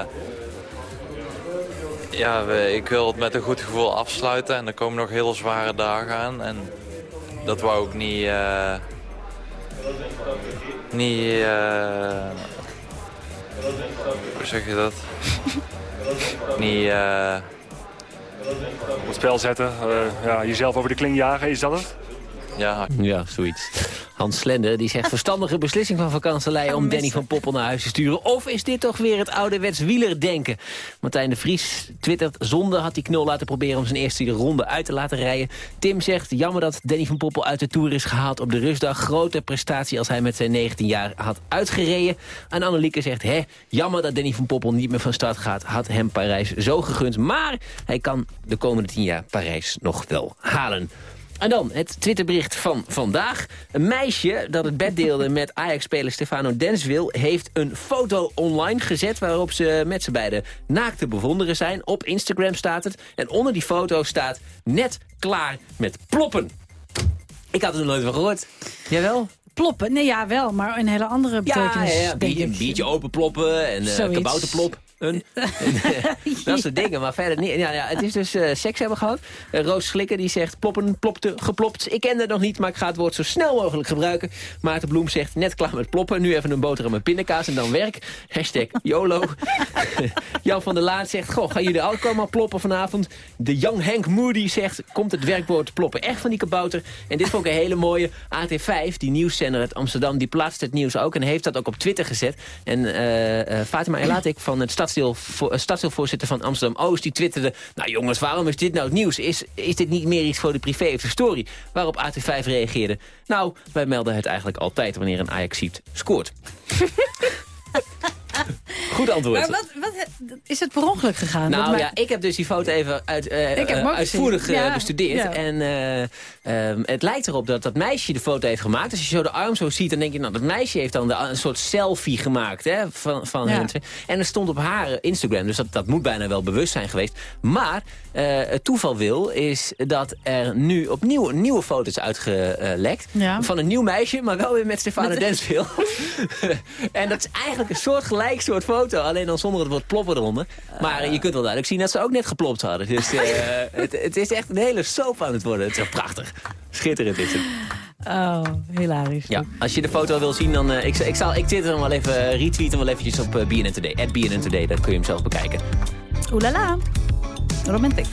ja, ik wil het met een goed gevoel afsluiten. En er komen nog heel zware dagen aan. En dat wou ik niet... eh, niet... eh, hoe zeg je dat? niet... eh, Op het spel zetten, eh, ja, jezelf over de kling jagen, is dat het? Ja, ja zoiets. Hans Slende die zegt verstandige beslissing van vakantielei om Danny van Poppel naar huis te sturen. Of is dit toch weer het ouderwets wielerdenken? Martijn de Vries twittert, zonde had die knul laten proberen om zijn eerste ronde uit te laten rijden. Tim zegt, jammer dat Danny van Poppel uit de Tour is gehaald op de rustdag. Grote prestatie als hij met zijn 19 jaar had uitgereden. En Annelieke zegt, hè, jammer dat Danny van Poppel niet meer van start gaat. Had hem Parijs zo gegund. Maar hij kan de komende 10 jaar Parijs nog wel halen. En dan het Twitterbericht van vandaag. Een meisje dat het bed deelde met Ajax-speler Stefano Denswil... heeft een foto online gezet waarop ze met z'n beiden naakt te bewonderen zijn. Op Instagram staat het. En onder die foto staat net klaar met ploppen. Ik had er nog nooit van gehoord. Jawel? Ploppen? Nee, ja, wel, maar een hele andere Ja, betekenis, ja, ja. denk Bier- een biertje openploppen en uh, kabouterplop. Een, dat soort dingen, maar verder niet. Ja, ja, het is dus eh, seks hebben gehad. Eh, Roos Slikker die zegt ploppen, plopte, geplopt. Ik ken dat nog niet, maar ik ga het woord zo snel mogelijk gebruiken. Maarten Bloem zegt net klaar met ploppen. Nu even een boterham met pindakaas en dan werk. Hashtag YOLO. Jan van der Laan zegt, goh, gaan jullie ook allemaal ploppen vanavond? De Young Hank Moody zegt, komt het werkwoord ploppen echt van die kabouter? En dit vond ik een hele mooie. AT5, die nieuwszender uit Amsterdam, die plaatst het nieuws ook... en heeft dat ook op Twitter gezet. En eh, Fatima Elatik van het eh, stadsdeelvoorzitter van Amsterdam-Oost... die twitterde, nou jongens, waarom is dit nou het nieuws? Is, is dit niet meer iets voor de privé of de story? Waarop AT5 reageerde, nou, wij melden het eigenlijk altijd... wanneer een Ajaxiet scoort. Goed antwoord. Maar wat, wat, is het per ongeluk gegaan? Nou ja, ik heb dus die foto even uit, eh, Ik heb eh, eh, Ja, bestudeerd. ja. En eh, ehm, het lijkt erop dat dat meisje de foto heeft gemaakt. Als je zo de arm zo ziet, dan denk je... nou, dat meisje heeft dan de, een soort selfie gemaakt hè, van, van Ja. hen. En er stond op haar Instagram, dus dat, dat moet bijna wel bewust zijn geweest. Maar eh, het toeval wil, is dat er nu opnieuw nieuwe foto's uitgelekt. Ja. Van een nieuw meisje, maar wel weer met Stefano Met- Densville. en dat is eigenlijk een soort gelijk soort foto. Alleen dan zonder het woord ploppen eronder. Maar je kunt wel duidelijk zien dat ze ook net geplopt hadden. Dus eh, het, het is echt een hele soap aan het worden. Het is echt prachtig. Schitterend is het. Oh, hilarisch. Ja, als je de foto wil zien, dan... eh, ik, ik, zal, ik twitter hem wel even, eh, retweet hem wel eventjes op BNN Today. At BNN Today, daar kun je hem zelf bekijken. Oeh la la. Romantic.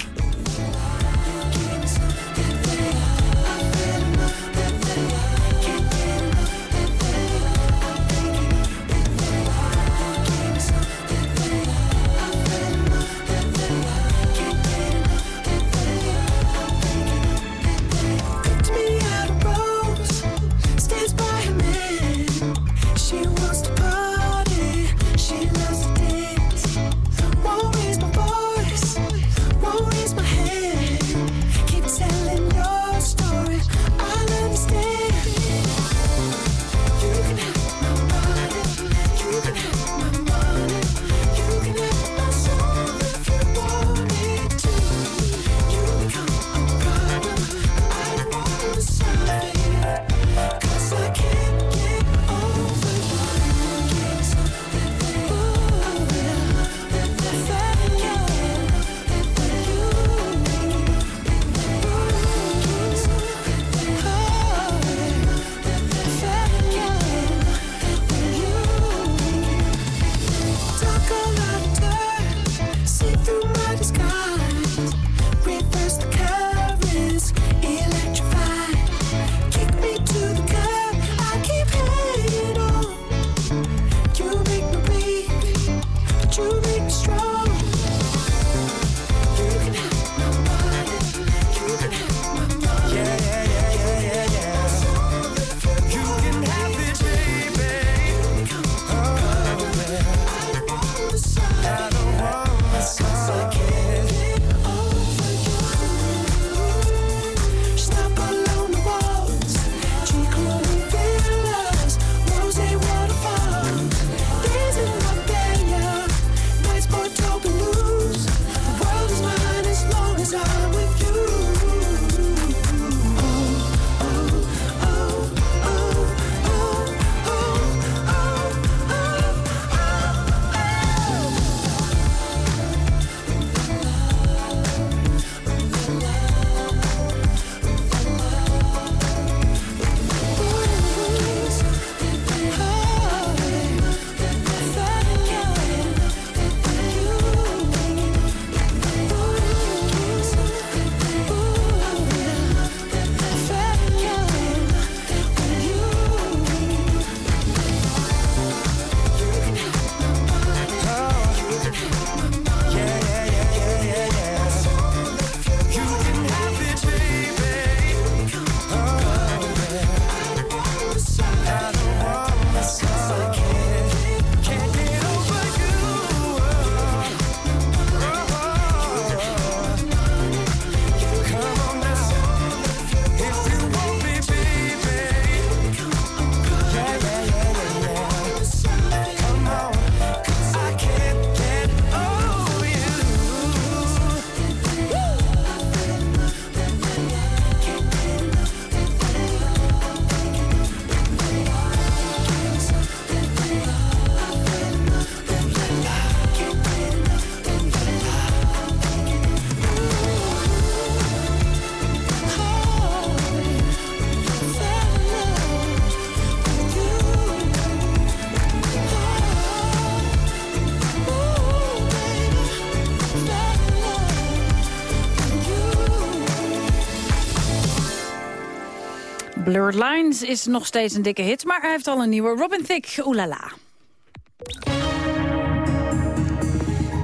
Lines is nog steeds een dikke hit, maar hij heeft al een nieuwe. Robin Thicke, oelala.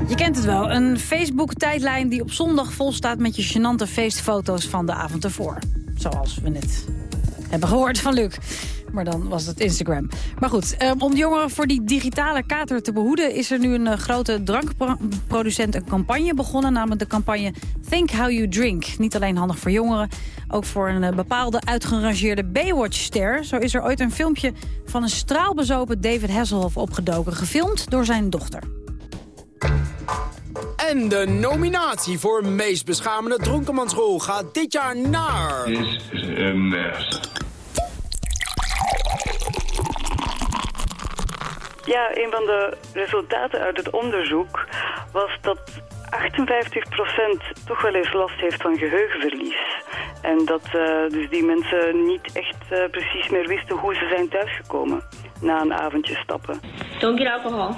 Je kent het wel, een Facebook-tijdlijn die op zondag vol staat met je gênante feestfoto's van de avond ervoor. Zoals we net hebben gehoord van Luc. Maar dan was het Instagram. Maar goed, eh, om jongeren voor die digitale kater te behoeden... is er nu een eh, grote drankproducent een campagne begonnen... namelijk de campagne Think How You Drink. Niet alleen handig voor jongeren, ook voor een eh, bepaalde uitgerangeerde Baywatch-ster. Zo is er ooit een filmpje van een straalbezopen David Hasselhoff opgedoken... gefilmd door zijn dochter. En de nominatie voor meest beschamende dronkenmansrol gaat dit jaar naar... Dit is een mess. Ja, een van de resultaten uit het onderzoek was dat 58% toch wel eens last heeft van geheugenverlies. En dat eh, dus die mensen niet echt eh, precies meer wisten hoe ze zijn thuisgekomen na een avondje stappen. Don't get alcohol.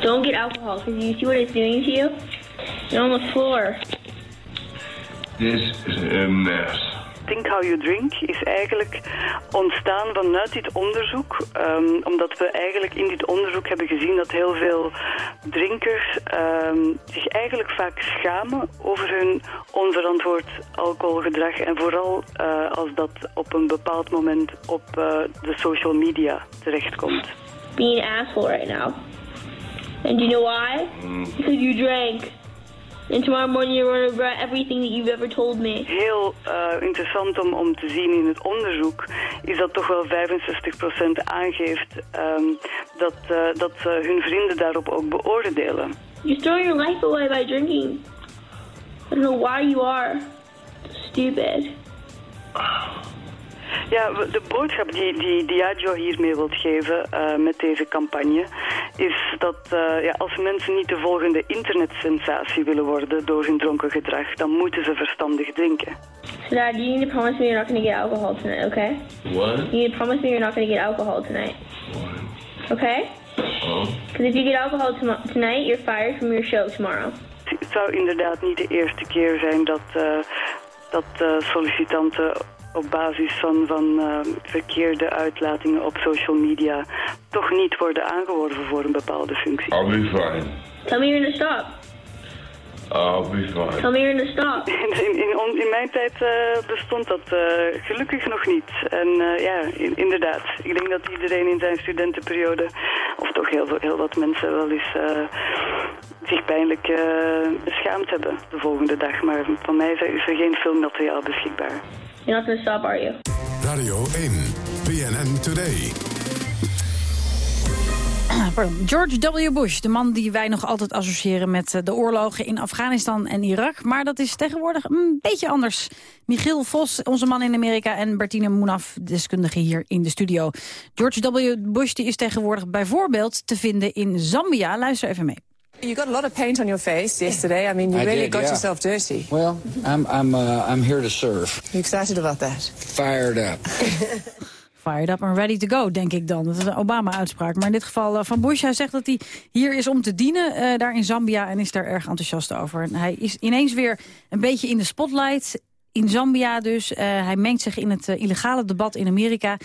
Don't get alcohol because you see what it's doing to you? You're on the floor. This is a mess. Think How You Drink is eigenlijk ontstaan vanuit dit onderzoek. ehm, omdat we eigenlijk in dit onderzoek hebben gezien dat heel veel drinkers ehm, zich eigenlijk vaak schamen over hun onverantwoord alcoholgedrag. En vooral eh, als dat op een bepaald moment op eh, de social media terechtkomt. Being an asshole right now. And do you know why? Because you drank. And tomorrow morning you're going to regret everything that you've ever told me. Heel eh, interessant om, om te zien in het onderzoek is dat toch wel 65% aangeeft ehm, dat, eh, dat eh, hun vrienden daarop ook beoordelen. You're throwing your life away by drinking. I don't know why you are. Stupid. Ja, de boodschap die, die Diageo hiermee wilt geven eh, met deze campagne... is dat eh, ja, als mensen niet de volgende internetsensatie willen worden door hun dronken gedrag... dan moeten ze verstandig drinken. So Dad, you need to promise me you're not going to get alcohol tonight, okay? What? You need to promise me you're not going to get alcohol tonight. Okay? Oh. Because if you get alcohol tonight, you're fired from your show tomorrow. Het zou inderdaad niet de eerste keer zijn dat, eh, dat sollicitanten op basis van, van eh, verkeerde uitlatingen op social media toch niet worden aangeworven voor een bepaalde functie. I'll be fine. Tell me you're to stop. I'll be fine. Tell me you're stop. In, in, in mijn tijd eh, bestond dat eh, gelukkig nog niet. En eh, ja, in- inderdaad. Ik denk dat iedereen in zijn studentenperiode, of toch heel, veel- heel wat mensen wel eens eh, zich pijnlijk eh, beschaamd hebben de volgende dag. Maar van mij is er is er geen filmmateriaal beschikbaar. You're not going to stop, are you? Radio 1, BNN Today. Pardon. George W. Bush, de man die wij nog altijd associëren met eh, de oorlogen in Afghanistan en Irak. Maar dat is tegenwoordig een beetje anders. Michiel Vos, onze man in Amerika, en Bertine Moenaf, deskundige hier in de studio. George W. Bush die is tegenwoordig bijvoorbeeld te vinden in Zambia. Luister even mee. You got a lot of paint on your face yesterday. I mean, you I really did, got yeah. yourself dirty. Well, I'm I'm uh, I'm here to serve. You excited about that? Fired up. Fired up and ready to go, denk ik dan. Dat is een Obama-uitspraak. Maar in dit geval eh, van Bush, hij zegt dat hij hier is om te dienen... eh, daar in Zambia en is daar erg enthousiast over. En hij is ineens weer een beetje in de spotlight... In Zambia dus. Eh, hij mengt zich in het eh, illegale debat in Amerika.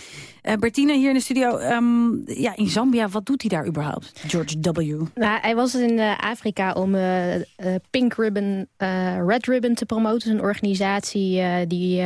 Eh Bertine hier in de studio. ehm, ja, in Zambia, wat doet hij daar überhaupt? George W. Nou, hij was in Afrika om Pink Ribbon, Red Ribbon te promoten. Een organisatie die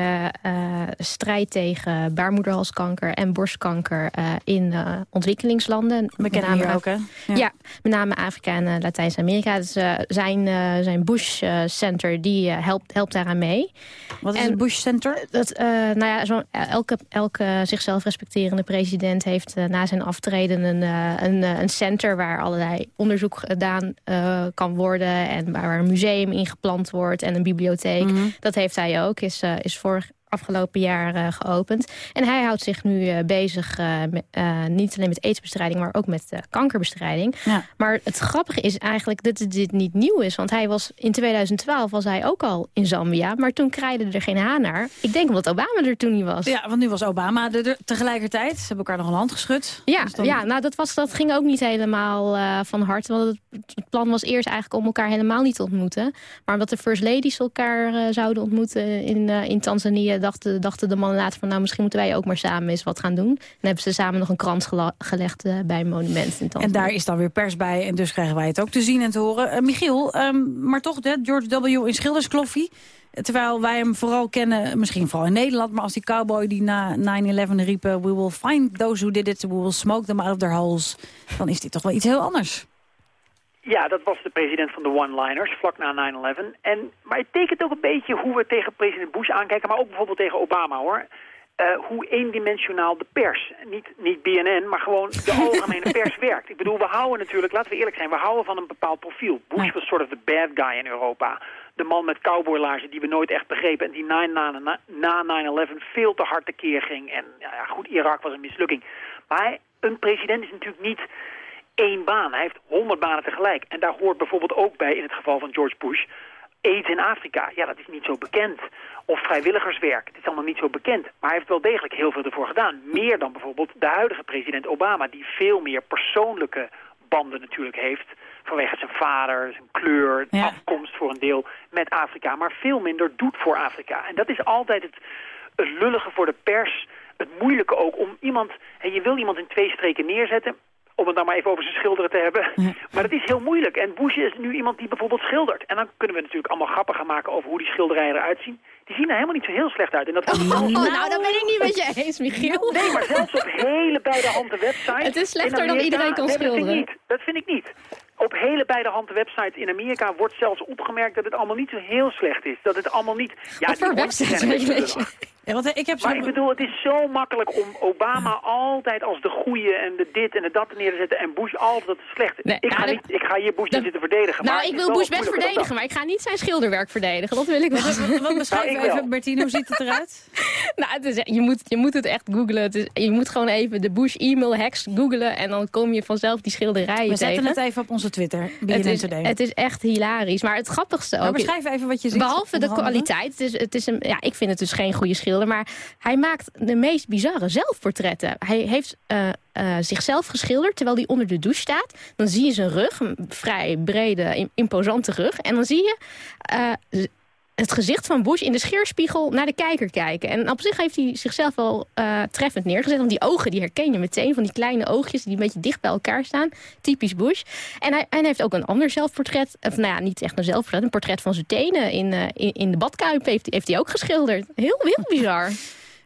strijdt tegen baarmoederhalskanker en borstkanker in ontwikkelingslanden. We Met kennen name hier ook, hè? Ja. Ja. met name Afrika en Latijns-Amerika. Dus, zijn, zijn Bush Center die helpt, helpt daaraan mee. Wat is En het Bush Center? Dat, eh, nou ja, zo, elke, elke zichzelf respecterende president heeft eh, na zijn aftreden een, eh, een, eh, een center waar allerlei onderzoek gedaan eh, kan worden en waar een museum ingeplant wordt en een bibliotheek. Dat heeft hij ook, is, eh, is vorig afgelopen jaar eh, geopend. En hij houdt zich nu eh, bezig eh, met, niet alleen met aidsbestrijding, maar ook met kankerbestrijding. Maar het grappige is eigenlijk dat dit niet nieuw is. Want hij was in 2012 was hij ook al in Zambia, maar toen kraaide er geen haan naar. Ik denk omdat Obama er toen niet was. Ja, want nu was Obama er tegelijkertijd. Ze hebben elkaar nog een hand geschud. Ja, Dus dan- ja nou, dat, was, dat ging ook niet helemaal van harte. Want het, het plan was eerst eigenlijk om elkaar helemaal niet te ontmoeten. Maar omdat de First Ladies elkaar zouden ontmoeten in, in Tanzania... dachten, dachten de mannen later van... nou, misschien moeten wij ook maar samen eens wat gaan doen. En hebben ze samen nog een krans gelegd eh, bij een monument. En daar is dan weer pers bij en dus krijgen wij het ook te zien en te horen. Eh, Michiel, ehm, maar toch, hè, George W. in Schilderskloffie. Terwijl wij hem vooral kennen, misschien vooral in Nederland... maar als die cowboy die na 9-11 riep... eh, we will find those who did it, we will smoke them out of their holes... dan is dit toch wel iets heel anders. Ja, dat was de president van de one-liners, vlak na 9-11. En, maar het tekent ook een beetje hoe we tegen president Bush aankijken... maar ook bijvoorbeeld tegen Obama, hoor. Eh, hoe eendimensionaal de pers, niet, niet BNN, maar gewoon de algemene pers werkt. Ik bedoel, we houden natuurlijk, laten we eerlijk zijn... we houden van een bepaald profiel. Bush was sort of the bad guy in Europa. De man met cowboylaarzen die we nooit echt begrepen... en die na, na, na, na 9-11 veel te hard tekeer ging. En ja, ja, goed, Irak was een mislukking. Maar hij- een president is natuurlijk niet één baan. Hij heeft honderd banen tegelijk. En daar hoort bijvoorbeeld ook bij, in het geval van George Bush... AIDS in Afrika. Ja, dat is niet zo bekend. Of vrijwilligerswerk. Het is allemaal niet zo bekend. Maar hij heeft wel degelijk heel veel ervoor gedaan. Meer dan bijvoorbeeld de huidige president Obama... die veel meer persoonlijke banden natuurlijk heeft... vanwege zijn vader, zijn kleur, afkomst voor een deel met Afrika... maar veel minder doet voor Afrika. En dat is altijd het, het lullige voor de pers... het moeilijke ook om iemand... En je wil iemand in twee streken neerzetten om het dan maar even over zijn schilderen te hebben. Maar het is heel moeilijk. En Bush is nu iemand die bijvoorbeeld schildert. En dan kunnen we natuurlijk allemaal grappen gaan maken over hoe die schilderijen eruit zien. Die zien er helemaal niet zo heel slecht uit. En dat Oh, nou, dat ben ik niet met je eens, Michiel. Nee, maar zelfs op hele beide handen websites... Het is slechter dan iedereen kan maar dat vind ik schilderen. niet. Dat vind ik niet. Op hele beide handen websites in Amerika wordt zelfs opgemerkt dat het allemaal niet zo heel slecht is. Dat het allemaal niet... Ja, voor websites Ja, want ik heb Maar ik bedoel, het is zo makkelijk om Obama altijd als de goeie en de dit en de dat neer te zetten en Bush altijd als de slechte. ik, ga nou, niet, ik ga hier Bush niet zitten verdedigen. Nou, maar ik wil Bush best verdedigen, maar ik ga niet zijn schilderwerk verdedigen. Dat wil ik wel. Wat beschrijf Nou, even, wel. Bertine, hoe ziet het eruit? nou, het is, je, moet, je moet het echt googlen. Het is, je moet gewoon even de Bush e-mail hacks googlen en dan kom je vanzelf die schilderijen We zetten tegen. het even op onze Twitter, Het is, het is echt hilarisch. Maar het grappigste Maar ook... beschrijf even wat je ziet. Behalve de kwaliteit. Het is, het is een, ja, ik vind het dus geen goede Maar hij maakt de meest bizarre zelfportretten. Hij heeft eh, eh, zichzelf geschilderd terwijl hij onder de douche staat. Dan zie je zijn rug, een vrij brede, im- imposante rug. En dan zie je eh, het gezicht van Bush in de scheerspiegel naar de kijker kijken. En op zich heeft hij zichzelf wel eh, treffend neergezet. Want die ogen die herken je meteen. Van die kleine oogjes die een beetje dicht bij elkaar staan. Typisch Bush. En hij, heeft ook een ander zelfportret. Of nou ja, niet echt een zelfportret. Een portret van zijn tenen in, eh, in, in de badkuip heeft, heeft hij ook geschilderd. Heel, heel bizar.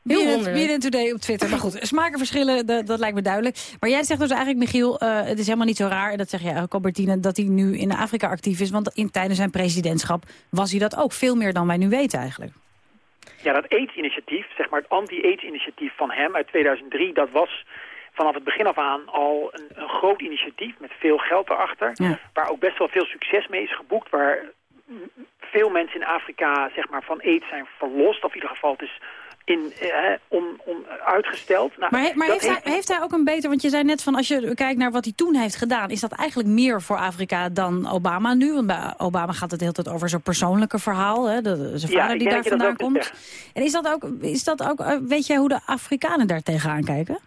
BNN Today op Twitter. Maar goed, smakenverschillen, dat, dat lijkt me duidelijk. Maar jij zegt dus eigenlijk, Michiel, eh, het is helemaal niet zo raar... en dat zeg jij ook, Albertine, dat hij nu in Afrika actief is. Want in, tijdens zijn presidentschap was hij dat ook. Veel meer dan wij nu weten eigenlijk. Ja, dat AIDS-initiatief, zeg maar het anti-AIDS-initiatief van hem uit 2003, dat was vanaf het begin af aan al een, een groot initiatief met veel geld erachter. Ja. Waar ook best wel veel succes mee is geboekt. Waar veel mensen in Afrika zeg maar, van AIDS zijn verlost. Of in ieder geval het is in, eh, on, on, uitgesteld. Nou, Maar, he- maar heeft, hij, heeft hij ook een beter... want je zei net van als je kijkt naar wat hij toen heeft gedaan... is dat eigenlijk meer voor Afrika dan Obama nu? Want bij Obama gaat het de hele tijd over zijn persoonlijke verhaal. Hè? De, zijn Ja, vader ik die daar vandaan komt. En is dat ook, is dat ook eh, weet jij hoe de Afrikanen daar tegenaan kijken?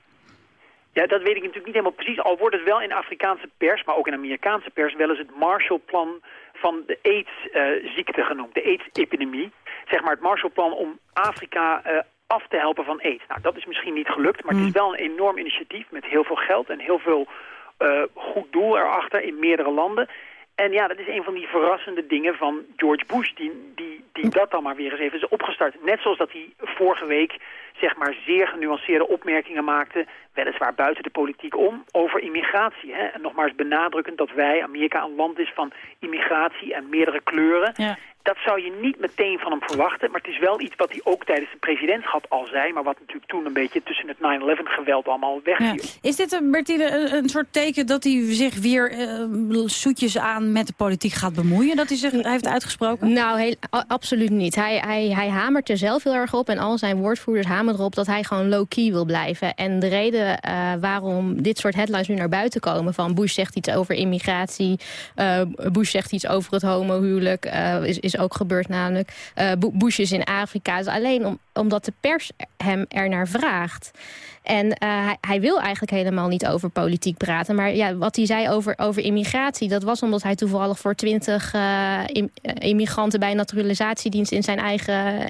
Ja, dat weet ik natuurlijk niet helemaal precies. Al wordt het wel in Afrikaanse pers, maar ook in Amerikaanse pers... wel eens het Marshallplan van de AIDS-ziekte genoemd. De AIDS-epidemie. Zeg maar het Marshallplan om Afrika eh, af te helpen van AIDS. Nou, dat is misschien niet gelukt, maar het is wel een enorm initiatief... met heel veel geld en heel veel eh, goed doel erachter in meerdere landen... En ja, dat is een van die verrassende dingen van George Bush... die, die, die dat dan maar weer eens even is opgestart. Net zoals dat hij vorige week zeg maar zeer genuanceerde opmerkingen maakte... weliswaar buiten de politiek om, over immigratie. Hè? En nogmaals benadrukkend dat wij, Amerika, een land is van immigratie en meerdere kleuren. Dat zou je niet meteen van hem verwachten. Maar het is wel iets wat hij ook tijdens zijn presidentschap al zei... maar wat natuurlijk toen een beetje tussen het 9-11 geweld allemaal wegviel. Ja. Is dit, een, Bertine, een, een soort teken dat hij zich weer eh, zoetjes aan met de politiek gaat bemoeien? Dat hij zich heeft uitgesproken? Nou, heel, absoluut niet. Hij, hij, hij hamert er zelf heel erg op en al zijn woordvoerders hameren erop dat hij gewoon low-key wil blijven. En de reden eh, waarom dit soort headlines nu naar buiten komen van Bush zegt iets over immigratie, eh, Bush zegt iets over het homohuwelijk, eh, is, is ook gebeurd namelijk. Bu- Bush is in Afrika, is alleen om, omdat de pers hem ernaar vraagt. En eh, hij, hij wil eigenlijk helemaal niet over politiek praten. Maar ja, wat hij zei over, over immigratie... dat was omdat hij toevallig voor twintig eh, eh, immigranten... bij een naturalisatiedienst in zijn eigen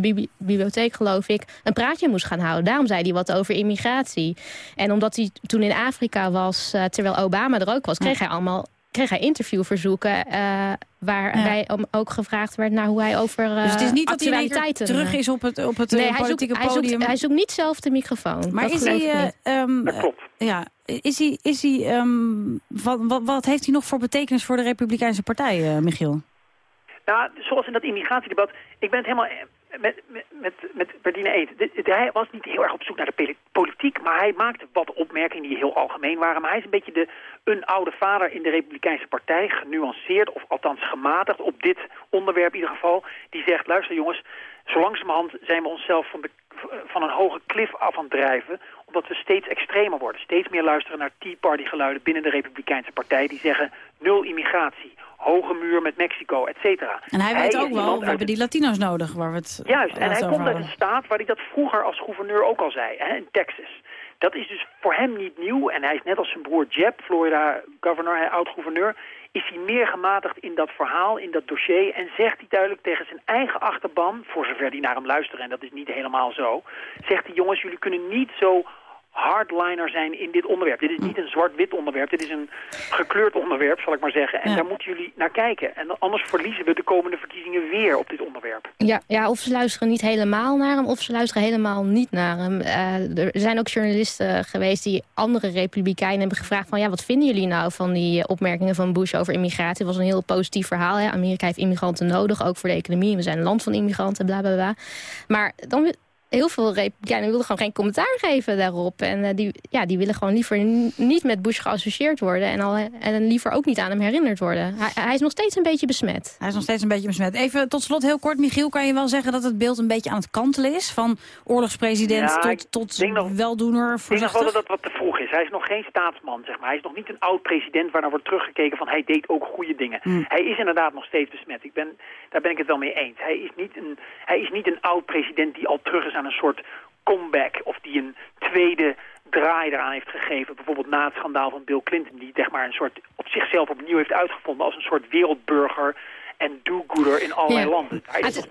bibli- bibliotheek, geloof ik... een praatje moest gaan houden. Daarom zei hij wat over immigratie. En omdat hij toen in Afrika was, terwijl Obama er ook was... kreeg hij allemaal kreeg hij interviewverzoeken... eh waarbij hem ook gevraagd werd naar hoe hij over uh, Dus het is niet dat hij terug is op het, op het nee, eh, hij zoekt, politieke hij, podium. zoekt, hij zoekt niet zelf de microfoon. Maar Dat is hij, eh, ehm, Dat klopt. ja, is hij, is hij ehm, wat, wat, wat heeft hij nog voor betekenis voor de Republikeinse Partij, eh, Michiel? Nou, zoals in dat immigratiedebat, ik ben het helemaal eh, met, met, met, met Berdine Eet. Hij was niet heel erg op zoek naar de maar hij maakte wat opmerkingen die heel algemeen waren. Maar hij is een beetje de, een oude vader in de Republikeinse Partij, genuanceerd of althans gematigd op dit onderwerp in ieder geval. Die zegt, luister jongens, zo langzamerhand zijn we onszelf van, de, van een hoge klif af aan het drijven, omdat we steeds extremer worden. Steeds meer luisteren naar Tea Party geluiden binnen de Republikeinse Partij. Die zeggen nul immigratie, hoge muur met Mexico, et cetera. En hij weet ook wel, we hebben die Latino's nodig, waar we het Juist, en hij komt uit een staat waar hij dat vroeger als gouverneur ook al zei, hè, in Texas. Dat is dus voor hem niet nieuw en hij is net als zijn broer Jeb, Florida governor, hij oud-gouverneur, is hij meer gematigd in dat verhaal, in dat dossier en zegt hij duidelijk tegen zijn eigen achterban, voor zover die naar hem luisteren en dat is niet helemaal zo, zegt hij jongens, jullie kunnen niet zo hardliner zijn in dit onderwerp. Dit is niet een zwart-wit onderwerp, dit is een gekleurd onderwerp, zal ik maar zeggen. En Ja. daar moeten jullie naar kijken. En anders verliezen we de komende verkiezingen weer op dit onderwerp. Ja, ja, of ze luisteren niet helemaal naar hem, of ze luisteren helemaal niet naar hem. Eh, er zijn ook journalisten geweest die andere republikeinen hebben gevraagd... van ja, wat vinden jullie nou van die eh, opmerkingen van Bush over immigratie? Het was een heel positief verhaal. Hè? Amerika heeft immigranten nodig, ook voor de economie. We zijn een land van immigranten, bla bla bla. Maar dan heel veel republikeinen wilden gewoon geen commentaar geven daarop. En eh, die, ja, die willen gewoon liever niet met Bush geassocieerd worden... en, al, en liever ook niet aan hem herinnerd worden. Hij, hij is nog steeds een beetje besmet. Hij is nog steeds een beetje besmet. Even tot slot heel kort, Michiel, kan je wel zeggen dat het beeld een beetje aan het kantelen is? Van oorlogspresident Ja, tot, tot weldoener, Ik denk nog wel voorzichtig? dat dat wat te vroeg is. Hij is nog geen staatsman, zeg maar. Hij is nog niet een oud-president waarnaar wordt teruggekeken van hij deed ook goede dingen. Hmm. Hij is inderdaad nog steeds besmet. Ik ben, daar ben ik het wel mee eens. Hij is niet een, hij is niet een oud-president die al terug is aan een soort comeback of die een tweede draai eraan heeft gegeven. Bijvoorbeeld na het schandaal van Bill Clinton, die zeg maar een soort op zichzelf opnieuw heeft uitgevonden als een soort wereldburger en do-gooder in allerlei Ja. landen. Daar is Het-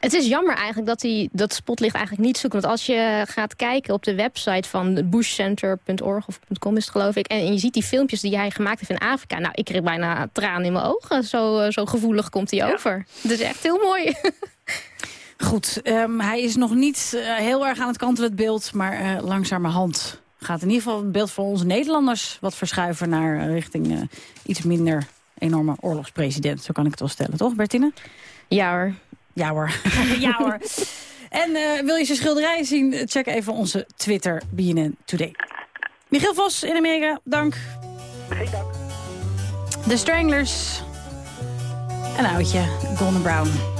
het is jammer eigenlijk dat hij dat spotlicht eigenlijk niet zoekt. Want als je gaat kijken op de website van bushcenter.org of .com is het geloof ik... en je ziet die filmpjes die hij gemaakt heeft in Afrika... nou, ik kreeg bijna tranen in mijn ogen. Zo, eh, zo gevoelig komt hij over. Het is echt heel mooi. Goed, ehm, hij is nog niet eh, heel erg aan het kantelen, het beeld. Maar eh, langzamerhand gaat in ieder geval het beeld van onze Nederlanders... wat verschuiven naar richting iets minder enorme oorlogspresident. Zo kan ik het wel stellen, toch Bertine? Ja hoor. Ja hoor. ja hoor. En eh, wil je zijn schilderijen zien? Check even onze Twitter, BNN Today. Michiel Vos in Amerika, dank. Geen dank. De Stranglers. Een oudje, Golden Brown.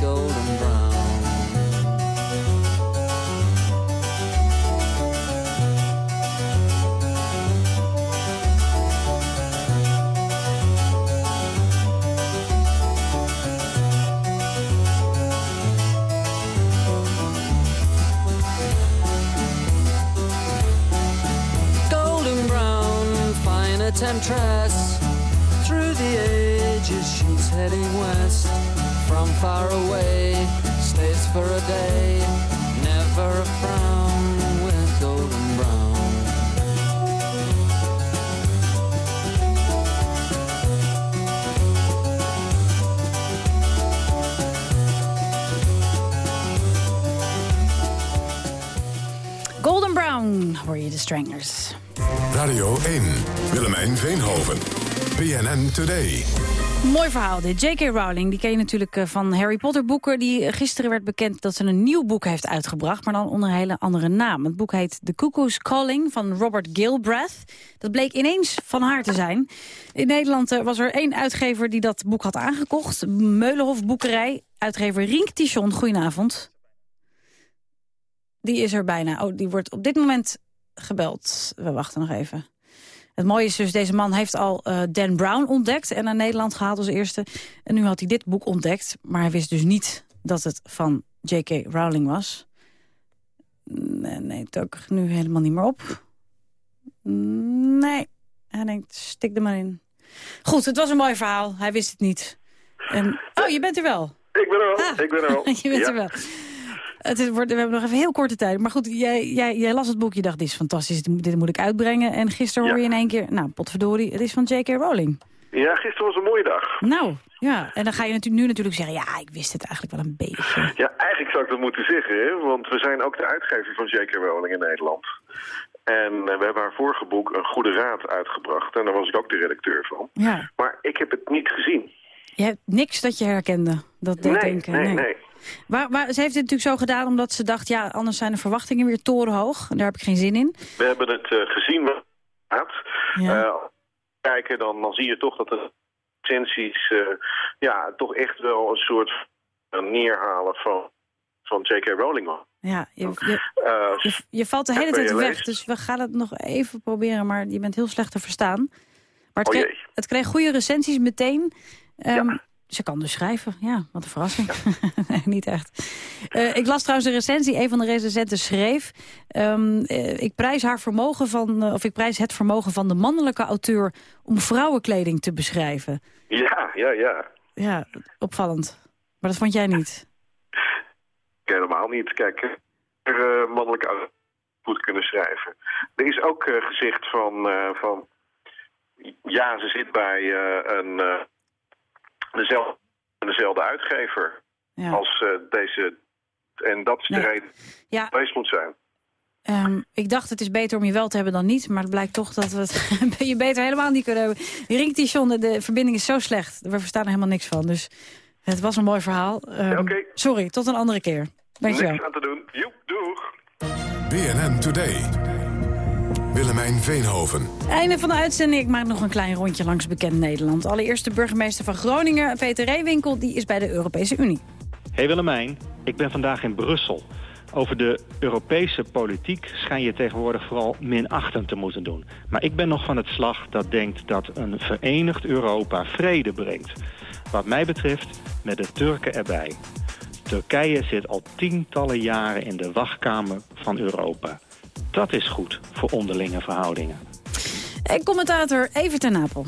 golden brown golden brown, fine a temptress. Through the ages, she's heading west. From far away, stays for a day. Never a frown with golden brown. Golden Brown hoor je de Stranglers. Radio 1, Willemijn Veenhoven, BNN Today. Mooi verhaal dit. J.K. Rowling, die ken je natuurlijk eh, van Harry Potter boeken. Die eh, gisteren werd bekend dat ze een nieuw boek heeft uitgebracht... maar dan onder een hele andere naam. Het boek heet The Cuckoo's Calling van Robert Gilbrath. Dat bleek ineens van haar te zijn. In Nederland eh, was er één uitgever die dat boek had aangekocht. Meulenhof Boekerij. Uitgever Rink Tichon, goedenavond. Die is er bijna. Oh, die wordt op dit moment gebeld. We wachten nog even. Het mooie is dus, deze man heeft al eh, Dan Brown ontdekt... en naar Nederland gehaald als eerste. En nu had hij dit boek ontdekt. Maar hij wist dus niet dat het van J.K. Rowling was. Nee, nee, het ook nu helemaal niet meer op. Nee, hij denkt, stik er maar in. Goed, het was een mooi verhaal. Hij wist het niet. En, oh, je bent er wel. Ik ben er wel, Ah, ik ben er wel. je bent Ja. er wel. Het wordt, we hebben nog even heel korte tijd. Maar goed, jij, jij, jij las het boek. Je dacht, dit is fantastisch. Dit, moet- ik uitbrengen. En gisteren hoor je in één keer... Nou, potverdorie, het is van J.K. Rowling. Ja, gisteren was een mooie dag. Nou, ja. En dan ga je natuurlijk, nu natuurlijk zeggen... Ja, ik wist het eigenlijk wel een beetje. Ja, eigenlijk zou ik dat moeten zeggen, hè, want we zijn ook de uitgever van J.K. Rowling in Nederland. En eh, we hebben haar vorige boek Een Goede Raad uitgebracht. En daar was ik ook de redacteur van. Ja. Maar ik heb het niet gezien. Je hebt niks dat je herkende. Dat deed nee, denken. nee, nee. Waar, waar, ze heeft dit natuurlijk zo gedaan omdat ze dacht... ja, anders zijn de verwachtingen weer torenhoog. En daar heb ik geen zin in. We hebben het eh, gezien wat het gaat. Ja. Eh, kijken, dan, dan zie je toch dat de recensies eh, ja, toch echt wel een soort neerhalen van, van J.K. Rowling was. Ja, je, je, je, je valt de hele tijd weg. Dus we gaan het nog even proberen. Maar je bent heel slecht te verstaan. Maar het, Oh kreeg, het kreeg goede recensies meteen. Ehm, Ze kan dus schrijven. Ja, wat een verrassing. nee, niet echt. Eh, ik las trouwens een recensie. Een van de recensenten schreef... ehm, eh, ik prijs haar vermogen van... eh, of ik prijs het vermogen van de mannelijke auteur... om vrouwenkleding te beschrijven. ja, ja, ja. Ja, opvallend. Maar dat vond jij niet. Helemaal niet. Kijk, mannelijke ouders goed kunnen schrijven. Er is ook gezegd van, van... Ja, ze zit bij een, dezelfde, dezelfde uitgever Ja. als eh, deze... En dat is Nee. de reden Ja. dat het moet zijn. Ehm, ik dacht het is beter om je wel te hebben dan niet. Maar het blijkt toch dat we het je beter helemaal niet kunnen hebben. Ringtichon, de, de verbinding is zo slecht. We verstaan er helemaal niks van. Dus het was een mooi verhaal. Ehm, Sorry, tot een andere keer. Dankjewel. Niks aan te doen. Joep, doeg. BNN Today. Willemijn Veenhoven. Einde van de uitzending. Ik maak nog een klein rondje langs bekend Nederland. Allereerst de burgemeester van Groningen, Peter Reewinkel. Die is bij de Europese Unie. Hey Willemijn, ik ben vandaag in Brussel. Over de Europese politiek schijn je tegenwoordig vooral minachtend te moeten doen. Maar ik ben nog van het slag dat denkt dat een verenigd Europa vrede brengt. Wat mij betreft met de Turken erbij. Turkije zit al tientallen jaren in de wachtkamer van Europa. Dat is goed voor onderlinge verhoudingen. En commentator Evert ten Napel.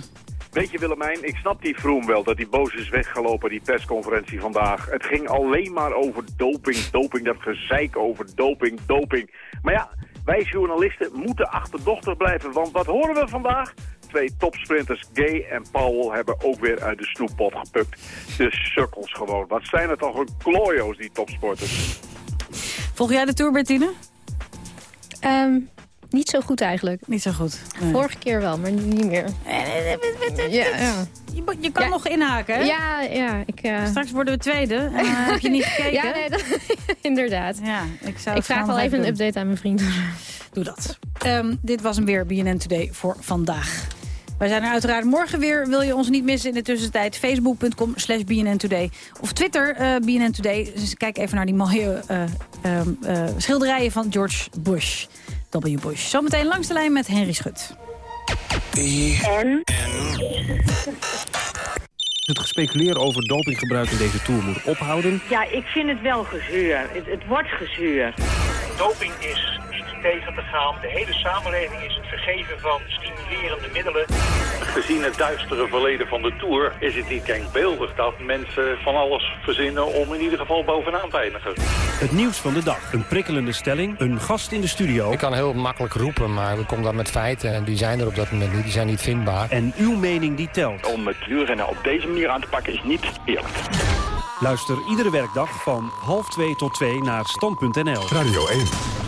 Weet je Willemijn, ik snap die Vroom wel dat hij boos is weggelopen, die persconferentie vandaag. Het ging alleen maar over doping, doping, dat gezeik over doping, doping. Maar ja, wij journalisten moeten achterdochtig blijven, want wat horen we vandaag? Twee topsprinters, Gay en Powell, hebben ook weer uit de snoeppot gepukt. De sukkels gewoon. Wat zijn het toch een klooio's, die topsporters. Volg jij de Tour, Bertine? Ehm, niet zo goed eigenlijk. Niet zo goed. Vorige keer wel, maar niet meer. Ja, ja. Je, kan nog inhaken, hè? Ja, ja. Ik, eh, Straks worden we tweede. Eh, heb je niet gekeken? Ja, nee, dat- inderdaad. Ja, ik zou ik vraag wel even een update aan mijn vriend. Doe dat. Ehm, dit was hem weer, BNN Today, voor vandaag. Wij zijn er uiteraard morgen weer. Wil je ons niet missen in de tussentijd? Facebook.com slash BNN Today. Of Twitter, eh BNN Today. Dus kijk even naar die mooie eh, ehm, eh, schilderijen van George Bush. W. Bush. Zometeen langs de lijn met Henry Schut. En? Het gespeculeer over dopinggebruik in deze Tour moet ophouden. Ja, ik vind het wel gezuur. Het, het wordt gezuur. Doping is tegen te gaan. De hele samenleving is het vergeven van stimulerende middelen. Gezien het duistere verleden van de Tour is het niet denkbeeldig dat mensen van alles verzinnen om in ieder geval bovenaan te eindigen. Het nieuws van de dag. Een prikkelende stelling. Een gast in de studio. Ik kan heel makkelijk roepen, maar we komen dan met feiten. En die zijn er op dat moment niet. Die zijn niet vindbaar. En uw mening die telt. Om het wielrennen op deze manier aan te pakken is niet eerlijk. Luister iedere werkdag van half twee tot twee naar stand.nl. Radio 1.